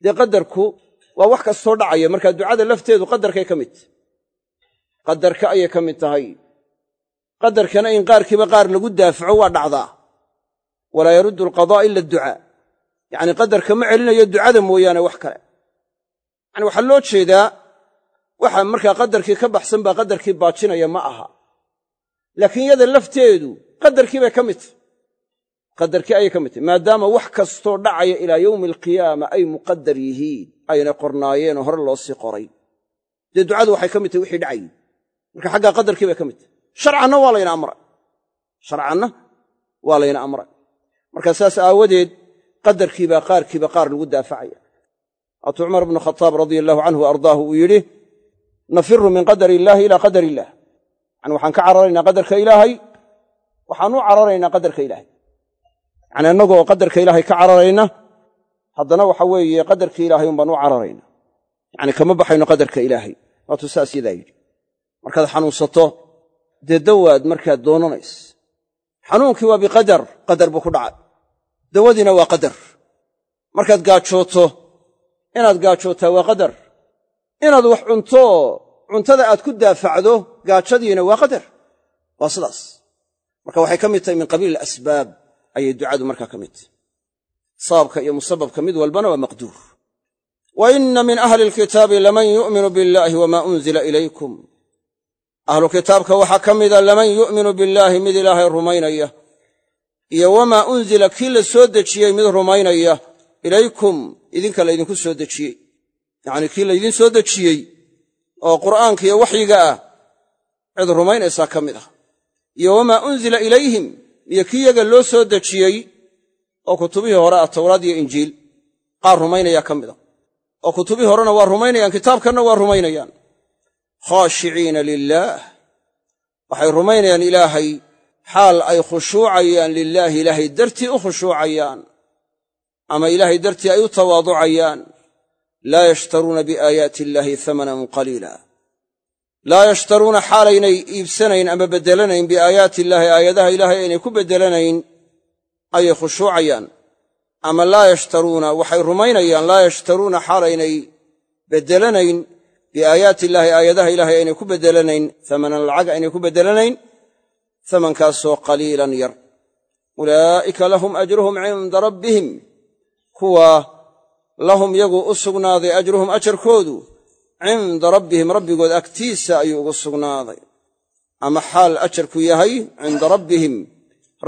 Dee qadarku waa wax kastoo dhacaya markaa ducada lafteedu qadarkay ka mid. Tahy qadarka ayay ka mid tahay qadarkana in qaarkiiba qaar lagu daafaco waa dhacdaa. Walaa yaruddu alqadaa ila adducaa. Yacni qadarka ma celinayo ducada mooyaane wax kale. Yani waxaa loo jeedaa waxa markaa qadarkii ka baxsan baa qadarkii baajinaya ma aha. Laakiin yada lafteedu qadarkii bay ka mid qadarkii ayay ka mid tahy maadaama wax kastoo dhacaya ilaa yowmi alqiyaama ay muqadar yihiin ayna qornaayeenoo hore loo sii qoray. Dee ducadu waxay ka mid tahy wixii dhacayey marka xaggaa qadarkii bay ka mid tahy sharcanna waa layna amray. Sharcanna waa layna amray. Marka saas aawadeed qadarkiibaa qaarkiiba qaar lagu daafacaya. Waatuu cumar bnu khataab radia allahu canhu ardaahu uu yidhi nafiru min qadari illaahi ilaa qadar illaah yani waxaan ka cararaynaa qadarka ilaahay waxaan u cararaynaa qadarka ilaahay. Yani annagoo qadarka ilaahay ka cararayna haddana waxa weeye qadarka ilaahay un baan u cararayna. Yani kama baxayno qadarka ilaahay. Waatuu saas yadaa yidhi markaad xanuunsato dee dawaad markaad doonanays. Xanuunkii waa biqadar qadar buu ku dhacay. Dawadiina waa qadar. Markaad gaajooto inaad gaajootaa waa qadar. Inaad wax cunto cuntada aad ku daafacdo gaajadiina waa qadar. Waa sidaas. Marka waxay ka mid tahay min qabiil alasbaab ayay ducadu markaa ka mid tahay. Sababka iyo musababka mid walbana waa maqduur. Wa inna min ahli alkitaabi laman yu'minu biallaahi wamaa unzila ilaykum ahlu kitaabka waxaa ka mida laman yu'minu billaahi mid ilaahay rumaynaya iyo wamaa unzila kii la soo dejiyey mid rumaynaya ilaykum idinka laydinku soo dejiyey. Yacnii kii laydin soo dejiyey oo qur'aanka iyo waxyiga ah cid rumaynaysaa ka mid ah. Iyo wamaa unzila ilayhim iyo kii yaga loo soo dejiyey oo kutubihii hore ah towraad iyo injiil qaar rumaynayaa ka mid a oo kutubihii horena waa rumaynayaan kitaabkanna waa rumaynayaan khaashiciina lilaah waxay rumaynayaan ilaahay xaal ay khushuucayaan lilaahi ilaahay dartii u khushuucayaan ama ilaahay dartii ay u tawaaducayaan. Laa yashtaruuna biaayaati illaahi hamanan qaliila. Laa yashtaruuna xaalaynay iibsanayn ama beddelanayn biaayaati illaahi aayadaha ilaahay aynay ku beddelanayn ayay khushuucayaan. Ama laa yashtaruuna waxay rumaynayaan laa yashtaruuna xaalaynay beddelanayn biaayaati illaahi aayadaha ilaahay aynay ku beddelanayn hamanan lacag aynay ku beddelanayn hamankaasoo qaliilan yar. Ulaa'ika lahum ajruhum cinda rabbihim. Kuwa lahum yagu u sugnaaday ajruhum ajarkoodu cinda rabbihim rabbigood agtiisa ayuu ugu sugnaaday. Ama xaal ajarku yahay cinda rabbihim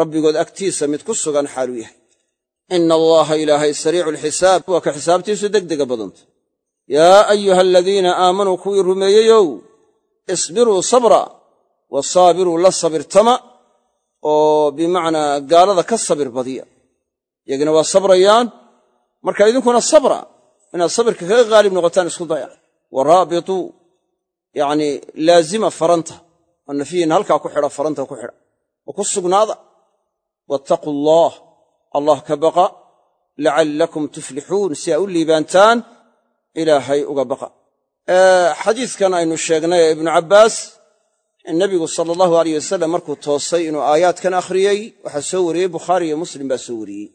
rabbigood agtiisa mid ku sugan xaaluu yahay. Ina allaha ilaahay sariicu lxisaab waa ka xisaabtiisu degdega badanta yaa ayuha aladiina aamanuu kuwii rumeeyeyow isbiruu sabra wa saabiruu la sabirtama oo bimacnaa gaalada ka sabir badiya yagina waa sabrayaan marka idinkuna sabra inaad sabirka kaga qaalib noqotaan isku daya wa raabituu yacnii laazima faranta oo nafiyiina halkaa ku xidha faranta ku xidha oo ku sugnaada wattaquu allaah allah ka baqa lacallakum tuflixuun si aa u liibaantaan ilaahay uga baqa. Xadiidkan aynu sheegnay ee ibnu cabbaas nebigu sala allahu aleyh wasalam markuu toosay inuu aayaadkan akhriyey waxaa soo wariyey bukhaari iyo muslim baa soo wariyey.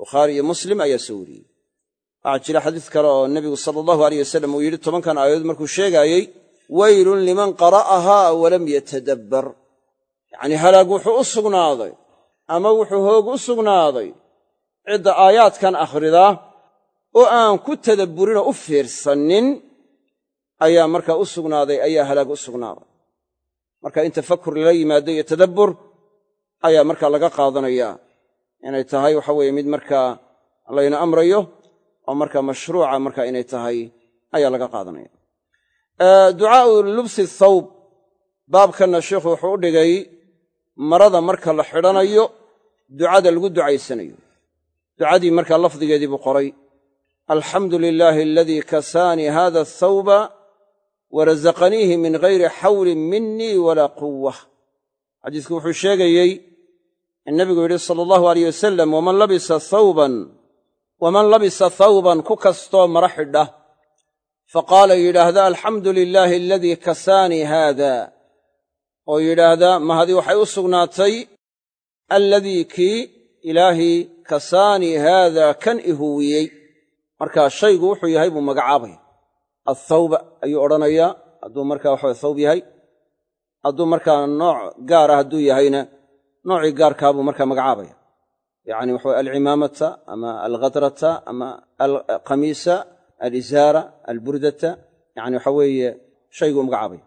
Bukhaari iyo muslim ayaa soo wariyey. Waxaa jira xadiis kale oo nebigu sala allahu aleyh wasalam uu yidhi tobankan aayadood markuu sheegaayey weylun liman qara'ahaa walam yatadabbar. Yacnii halaag wuxuu u sugnaaday ama wuxuu hoog u sugnaaday cidda aayaadkan akhridaa oo aan ku tadabburinoo u fiirsannin ayaa markaa u sugnaaday ayaa halaag u sugnaaday. Marka in tafakur lala yimaado iyo tadabbur ayaa markaa laga qaadanayaa inay tahay waxa weeye mid markaa layna amrayo oo markaa mashruuca markaa inay tahay ayaa laga qaadanaya. Ducaa'u lubsi thawb baabkanna sheikhu wuxuu u dhigay marada marka la xidhanayo ducada lagu ducaysanayo. Ducadii markaa lafdigeedii buu qoray alxamdu lilaahi aladii kasaanii hada athawba warazaqaniihi min gayri xawlin minii walaa quwah xadiisku wuxuu sheegayey in nabigu yidhi sala allahu aleyh wasalam waman labisa thawban waman labisa thawban ku kastoo mara xidha faqaala yidhaahda alxamdu lilaahi aladii kasaanii haada oo yidhaahda mahadii waxay u sugnaatay alladii kii ilaahii kasaanii haada kan i markaa shaygu wuxuu yahay buu magacaabaya athawba ayuu odhanayaa. Hadduu markaa waxawa thawb yahay hadduu markaa nooc gaara hadduu yahayna noocii gaarkaabuu markaa magacaabaya. Yacni waxa alcimaamata ama alghadrata ama alqamiisa alizaara alburdata. Yani waxa weeye shayguu magacaabaya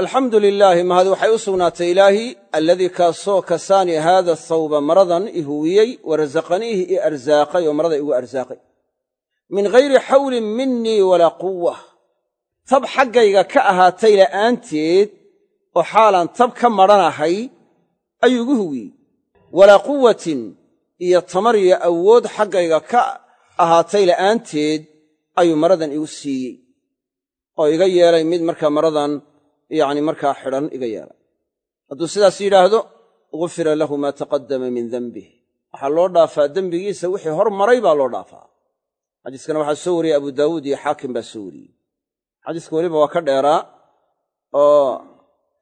alxamdu lilaahi mahad waxay u sugnaatay ilaahi alladii kaasoo kasaani haada thawba maradan ihuwiyey warasaqaniihi i arsaaqay oo marada igu arsaaqay min ghayri xawlin minii walaa quwa tab xaggayga ka ahaatay la'aanteed oo xaalaan tab ka madhanahay ayuu igu huwiyey walaa quwatin iyo tamar iyo awood xaggayga ka ahaatay la'aanteed ayuu maradan igu siiyey oo iga yeelay mid markaa maradan yacni markaa xidhan iga yeelay. Hadduu sidaas yidhaahdo gufira lahu maa taqaddama min dembih waxaa loo dhaafaa dembigiisa wixii hor maray baa loo dhaafaa xadiiskana waxaa soo wariyey abu daawuud iyo xaakim baa soo wariyey xadiiska weliba waa ka dheeraa oo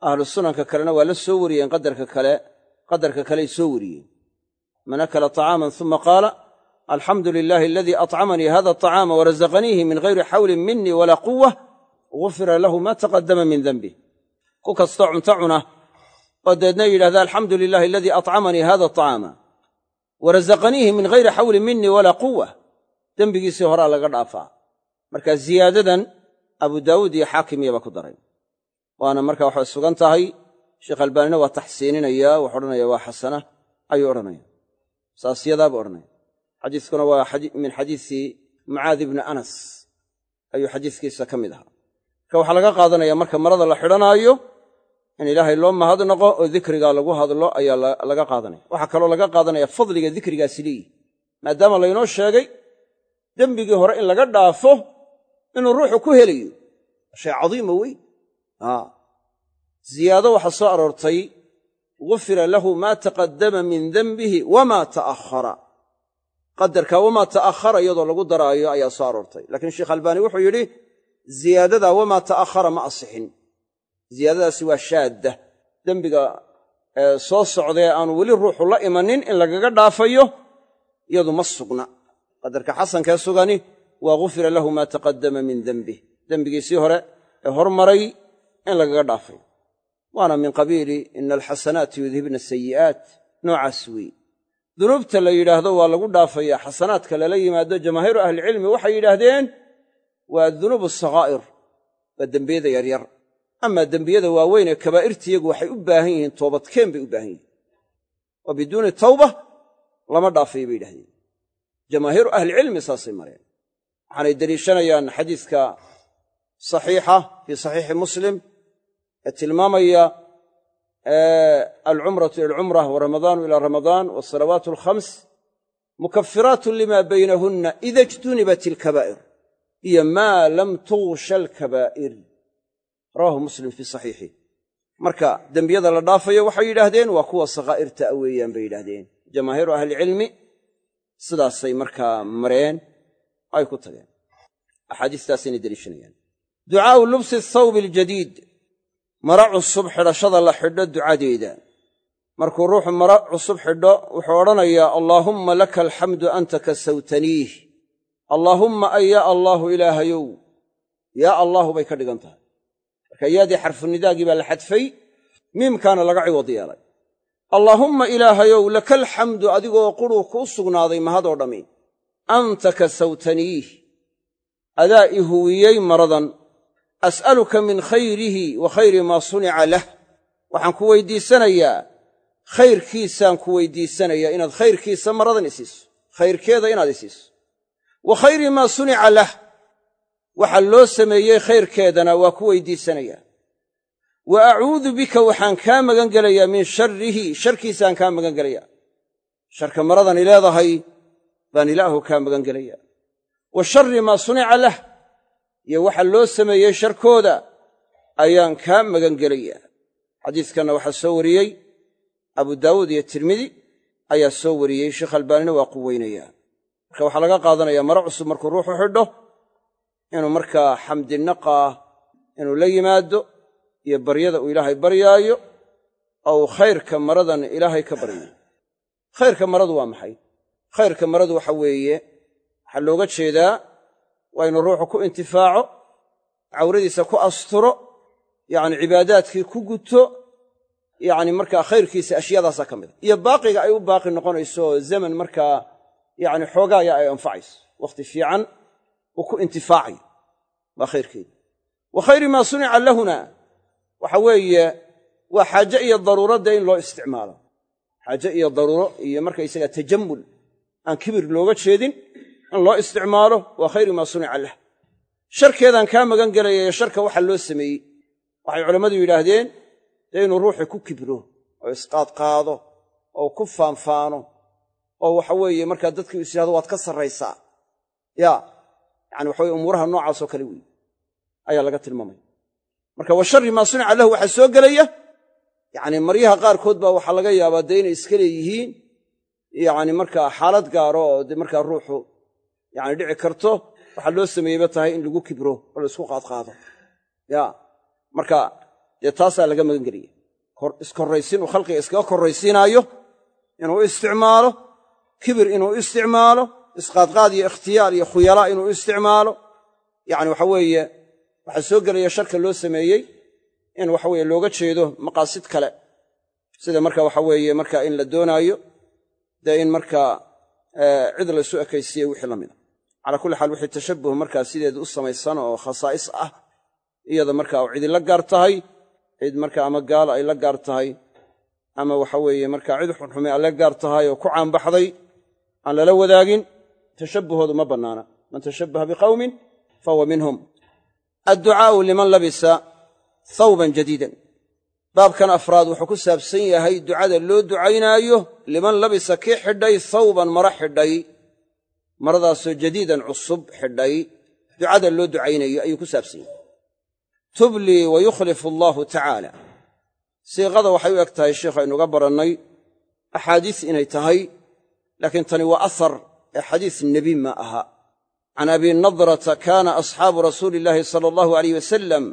ahlu sunanka kalena waa la soo wariyeen qadarka kale qadarka kaley soo wariyeen man akala طacaaman uma qaala alxamdu lilaahi aladii acamanii hada aطacaama warazaqaniihi min gayri xawlin minii walaa quwa gufira lahu ma taqadama min dembih ku kastoo cunto cuna oo deedna yidhahda alxamdu lilahi aladii acamanii hada aطacaama warazaqaniihi min gayri xawlin minii walaa quwa dembigiisii horaa laga dhaafaa marka ziyaadadan abu daawuud iyo xaakim iyaba ku daray. Waana marka waxay sugan tahay sheekh albaanina waa taxsiininaya wuxu odhanaya waa xasana ayuu odhanaya saas odhanaya xadiiskuna waa min xadiisi mucaadi ibni anas ayuu xadiiskiisa ka mid ahaa. Marka waxaa laga qaadanaya marka marada la xidhanaayo in ilaahay loo mahadnaqo oo dikrigaa lagu hadlo ayaa laga qaadanaya. Waxaa kaloo laga qaadanaya fadliga dikrigaasi leeyihi maadaama laynoo sheegay dembigii hore in laga dhaafo inuu ruuxu ku helayo. Shay cadiima weyn ziyaado waxaa soo aroortay gufira lahu maa taqaddama min denbihi wamaa ta'ahara qadarka wamaa ta'ahara iyadoo lagu daraayo ayaa soo aroortay. Laakiin sheekh albaani wuxuu yidhi ziyaadadaa wamaa ta'ahara ma asixin. Ziyaadadaasi waa shaadda. Dembiga soo socdee aanu weli ruuxu la imanin in lagaga dhaafayo iyadu ma sugna qadarka xasankee sugani waa gufira lahu maa taqaddama min dembih dembigiisii hore ee hormaray in lagaga dhaafay. Waana min qabiili ina alxasanaati yudhibna asayi'aat noocaas weeye dunuubta la yidhaahdo waa lagu dhaafayaa xasanaadka lala yimaado jamaahiiru ahlicilmi waxay yidhaahdeen waa dunuub asakhaa'ir waa dembiyada yaryar. Amaa dembiyada waaweyn ee kabaa'irta iyagu waxay u baahan yihiin toobadkeen bay u baahan yihiin. Oo biduuni tawba lama dhaafayo bay yidhahdeen jamaahiiru ahlicilmi saasay mareen. Waxaanay deliishanayaan xadiiska saxiixa fii saxiixi muslim ee tilmaamaya alcumratu ila alcumra waramadaanu ila ramadaan wasalawaat alkhams mukafiraatu lima baynahunna ida ijtunibat ilkabaa'ir iyo maa lam tugsha alkabaa'ir. Rawahu muslim fii saxiixih marka dembiyada la dhaafayo waxay yidhaahdeen waa kuwa sakhaa'irta a weeyaan bay yidhaahdeen. Jamaahiiru ahlicilmi sidaasay markaa mareen ay ku tageen. Axaadiistaasayna deliishanayaan. Ducaau lubsi thawbi aljadiid mara cusub xidhashada la xidho ducadeeda markuu ruuxu mara cusub xidho wuxuu odhanayaa allaahumma laka alxamdu anta kasawtaniih allaahumma ay yaa allaahu ilaahayow. Yaa allaahu bay ka dhigan tahay. Marka yaadii xarfunidaagii baa la xadfay miimkaana laga ciwad yeelay allaahumma ilaahayow laka alxamdu adigoo quruu kuu sugnaaday mahadoo dhammi. Anta kasawtaniih adaa i huwiyey maradan. As'aluka min khayrihi wa khayri maa sunica lah. Waxaan ku weydiisanayaa khayrkiisaan ku weydiisanayaa inaad khayrkiisa maradan isiiso khayrkeeda inaad isiiso wa khayri maa sunica lah. Waxa loo sameeyey khayrkeedana waa ku weydiisanayaa wa acuudu bika waxaan kaa magan gelayaa min sharrihi sharkiisaan kaa magan gelayaa sharka maradani leedahay baan ilaahu kaa magan gelayaa wa sharri maa sunica lah iyo waxa loo sameeyey sharkooda ayaan kaa magan gelayaa xadiiskanna waxaa soo wariyey abu daawuud iyo tirmidi ayaa soo wariyey sheekh albaanina waa quweynayaa marka waxaa laga qaadanayaa maro cusub markuu ruuxu xidho inuu markaa xamdinaqaa inuu la yimaado iyo baryada uu ilaahay baryaayo oo khayrka maradan ilaahay ka baryayo. Khayrka maradu waa maxay? Khayrka maradu waxa weeye waxaa looga jeedaa waa inuu ruuxu ku intifaaco cawradiisa ku asturo yacni cibaadaadkii ku guto yacni markaa khayrkiisa ashyaadaasaa ka mid a iyo baaqiga ay u baaqi noqonayso zaman markaa yacni xoogaaya ay anfacayso. Wakhti fiican uu ku intifaacayo waa khayrkeeda wa khayri maa sunica lahuna waxa weeye waa xaaje iyo daruuradda in loo isticmaalo. Xaaje iyo daruuro iyo markaysaga tajammul aan kibir looga jeedin in loo isticmaalo waa khayru maa sunica lah. Sharkeedaan kaa magan gelayayo sharka waxa loo sameeyey. Waxay culammadu yidhaahdeen dee inuu ruuxi ku kibro oo isqaadqaado oo ku faanfaano oo waxa weeye markaa dadkii is yidhahdo waad ka sarraysaa. Ya yani waxa weye umuuraha noocaasoo kale weeye. Ayaa laga tilmaamaya marka wa sharri maa sunica lahu waxaa soo gelaya yacni maryaha qaarkood baa waxaa laga yaabaa dee inay iska leeyihiin yacni markaa xaalad gaaro oo markaa ruuxu yani dhici karto waxaa loo sameeyeyba tahay in lagu kibro oo la isku qaadqaado. Ya marka dee taasaa laga magan gelaya. Iskorraysiin uu khalqiga iskaga korraysiinaayo inuu isticmaalo kibir inuu isticmaalo isqaadqaad iyo ikhtiyaar iyo khuyalaa inuu isticmaalo yacni waxa weeye waxaa soo gelaya sharka loo sameeyey in waxa weeye looga jeedo maqaasid kale. Sida marka waxa weeye marka in la doonaayo dee in markaa cid laysu ekaysiiyey wixii la mida calaa kulli xaal wixii tashabbuh markaa sideeda u samaysan oo khasaa'is ah iyada markaa u cidi la gaar tahay cid marka ama gaal ay la gaar tahay ama waxa weeye markaa cid xunxume ay la gaar tahay oo ku caanbaxday aan lala wadaagin tashabbuhoodu ma bannaana. Man tashabbaha biqawmin fahuwa minhum adducaa'u liman labisa thawban jadiidan. Baabkan afraad wuxuu ku saabsan yahay ducada loo ducaynaayo liman labisa kii xidhay thawban mara xidhay maradaasoo jadiidan cusub xidhay. Ducada loo ducaynayo ayuu ku saabsan yahay. Tublii wa yukhlifu allaahu tacaala. Siiqada waxay u eg tahay sheikh aynuga barannay axaadiis inay tahay laakiin tani waa asar ee xadiis nebi ma aha can abi nadrata kaana asxaabu rasuuli illaahi sala allahu alayh wasalam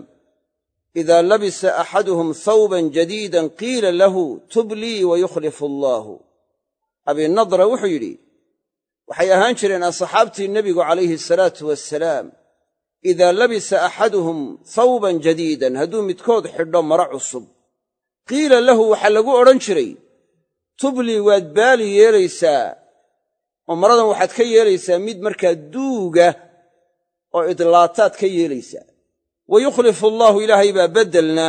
ida labisa axaduhum thawban jadiidan qiila lahu tublii wa yukhlifu allaahu abi nadra wuxuu yidhi waxay ahaan jireen asxaabtii nebigu calayhi asalaatu wasalaam idaa labisa axaduhum thawban jadiidan hadduu midkood xidho maro cusub qiila lahu waxaa lagu odhan jiray tublii waad baali yeelaysaa oo maradan waxaad ka yeelaysaa mid markaa duuga oo idlaataad ka yeelaysaa. Wa yukhlifu allaahu ilaahay baa beddelna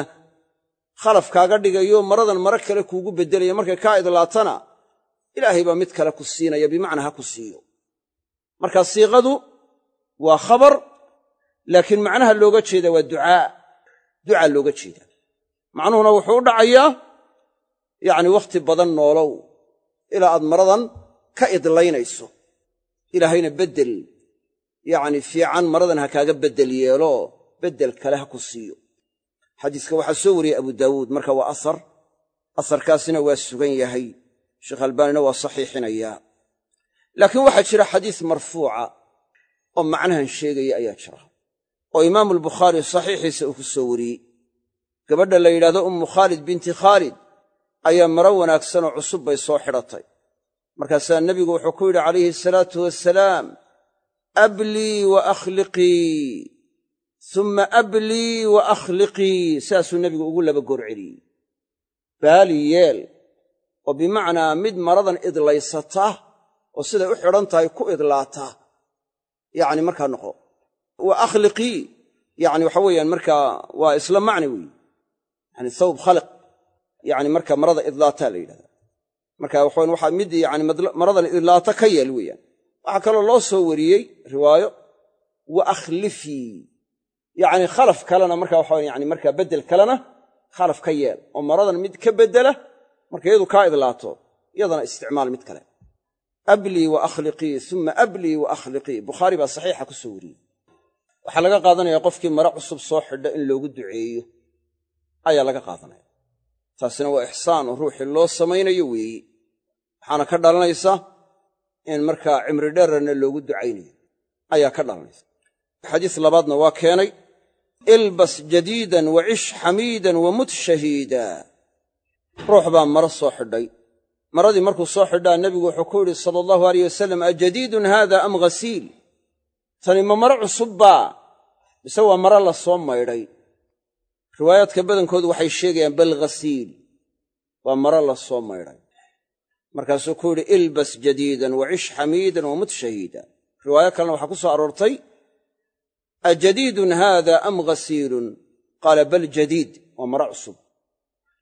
khalaf kaaga dhigayo maradan maro kale kuugu beddelaya markay kaa idlaatana ilaahay baa mid kale ku siinaya bimacnaa ha ku siiyo. Marka siiqadu waa khabar laakiin macnaha looga jeeda waa ducaa. Ducaa looga jeedaa macnuhuna wuxuu u dhacayaa yacni wakhti badan noolow ilaa aad maradan ka idlaynayso. Ilaahayna beddel yacni fiican maradan ha kaaga beddel yeelo beddel kale ha ku siiyo. Xadiiska waxaa soo wariyey abu daawuud marka waa asar asarkaasina waa sugan yahay. Sheekh albaanina waa saxiixinayaa laakiin waxaa jira xadiis marfuuca oo macnahan sheegaya ayaa jira oo imaamu albukhaari saxiixiisa uu ku soo wariyey. Gabadha la yidhahdo ummu khaalid binti khaalid ayaa maro wanaagsanoo cusub bay soo xidhatay markaasaa nebigu wuxuu ku yidhi calayhi asalaatu wasalaam ablii wa akhliqii summa ablii wa akhliqii. Saasuu nebigu ugu laba goor baali yeel oo bimacnaa mid maradan idlaysata oo siday u xidhan tahay ku idlaata yacni markaa noqo. Wa akhliqii yacni waxa weeyaan markaa waa isla macni weeye yani thawb khaliq yani marka marada idlaataa la yidhahda marka waxawan waxaa mid yani maradan idlaata ka yeel weeyaan. Waxaa kaloo loo soo wariyey riwaayo wa akhlifii. Yacni khalaf kalena marka waxa yani markaa beddel kalena khalaf ka yeel. Oo maradan mid ka beddela marka iyadu kaa idlaato iyadana isticmaal mid kale. Ablii wa akhliqii uma ablii wa akhliqii bukhaari baa saxiixa ku soo wariyey. Waxaa laga qaadanaya qofkii mare cusub soo xidha in loogu duceeyo. Ayaa laga qaadanaya taasina waa ixsaan oo ruuxii loo samaynayo weeye waxaana ka dhalanaysa in markaa cimri dheerarna loogu ducaynayo. Ayaa ka dhalanaysa. Xadiis labaadna waa keenay ilbas jadiidan wa cish xamiidan wa mut shahiida. Ruux baa maro soo xidhay. Maradii markuu soo xidhaa nebigu wuxuu ku yidhi sala allahu alayh wasalam ajadiidun haada am ghasiil? Tani ma maro cusubbaa mise waa maro la soo maydhay riwaayaadka badankoodu waxay sheegayaan bal ghasiil. Waa maro la soo maydhay. Markaasuu ku yidhi ilbas jadiidan wacish xamiidan wamut shahiida riwaayo kalena waxaa ku soo aroortay ajadiidun haada am ghasiilun? Qaala bal jadiid. Waa maro cusub.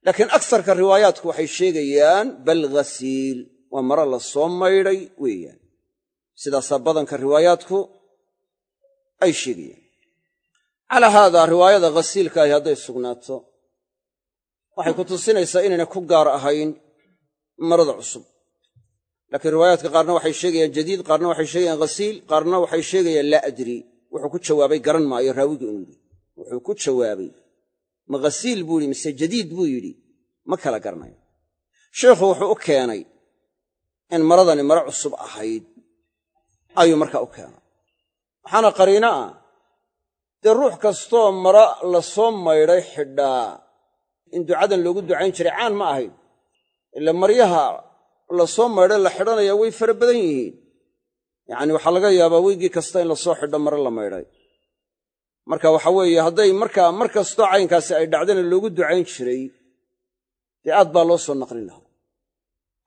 Laakiin agsarka riwaayaatku waxay sheegayaan bal ghasiil. Waa maro la soo maydhay weeyaan. Sidaasaa badanka riwaayaadku ay sheegayaan calaa haadaa riwaayada ghasiilkaahi hadday sugnaato. Waxay ku tusinaysaa inayna ku gaar ahayn marada cusub. Laakiin riwaayaadka qaarna waxay sheegayaan jadiid qaarna waxay sheegayaan ghasiil qaarna waxay sheegayaan laa adri. Wuxuu ku jawaabay garan maayo raawigi inuu yidhi. Wuxuu ku jawaabay ma ghasiil buu yidhi mise jadiid buu yidhi? Ma kala garanayo. Sheikhu wuxuu u keenay in maradani maro cusub ahayd. Ayuu markaa u keenay. Waxaana qariino ah dee ruux kastoo mara la soo maydhay xidhaa in ducadan loogu ducayn jiray caan ma ahayn. Ila maryaha la soo maydhay la xidhanaya way fara badan yihiin. Yacni waxaa laga yaabaa weygii kasta in la soo xidho mare la maydhay. Marka waxa weeye hadday markaa mar kastoo caynkaasi ay dhacdana loogu ducayn jiray dee aad baa loo soo naqlin lahaa.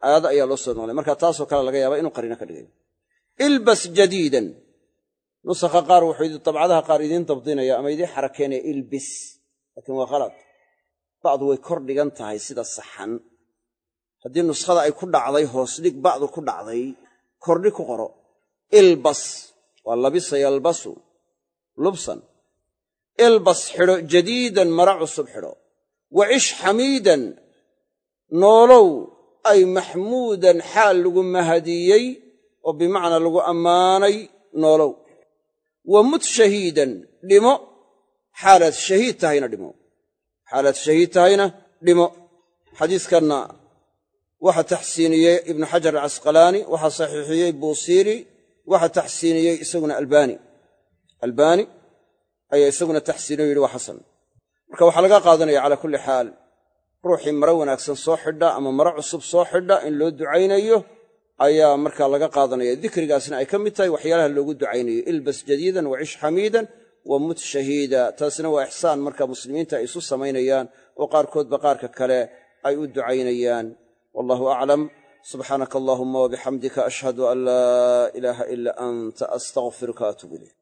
Aad ayaa loo soo naqlin. Marka taasoo kale laga yaabaa inuu qariino ka dhigayo ilbas jadiidan nusakha qaar wuxuu dabcadaha qaar idiin dabdinaya ama idiin xarakeenaya ilbis. Laakiin waa khalad. Bacdu way kor dhigan tahay sida saxan. Haddii nuskhada ay ku dhacday hoos dhig bacdu ku dhacday kordhi ku qoro. Ilbas waa labisa yalbasu lubsan. Ilbas xidho jadiidan mara cusub xidho. Wa cish xamiidan noolow ay maxmuudan xaal lagu mahadiyey oo bimacnaa lagu ammaanay noolow wa mut shahiidan dhimo. Xaalaad shahiid tahayna dhimo. Xaalaad shahiid tahayna dhimo. Xadiiskanna waxaa taxsiiniyey ibnu xajar alcasqalaani waxaa saxiixiyey buusiiri waxaa taxsiiniyey isaguna albaani. Albaani ayaa isaguna taxsiiniyo yidhi waa xasan. Marka waxaa laga qaadanaya calaa kulli xaal ruuxii maro wanaagsan soo xidha ama maro cusub soo xidha in loo ducaynayo ayaa markaa laga qaadanaya. Dikrigaasna ay ka mid tahay waxyaalaha loogu ducaynayo. Ilbas jadiidan wa cish xamiidan wa mut shahiida. Taasina waa ixsaan marka muslimiinta ay isu samaynayaan oo qaarkoodba qaarka kale ay u ducaynayaan. Wallahu aclam subxaanaka allahuma wabixamdika ashhadu an laa ilaaha ila anta astaqfiruka atuub ilayk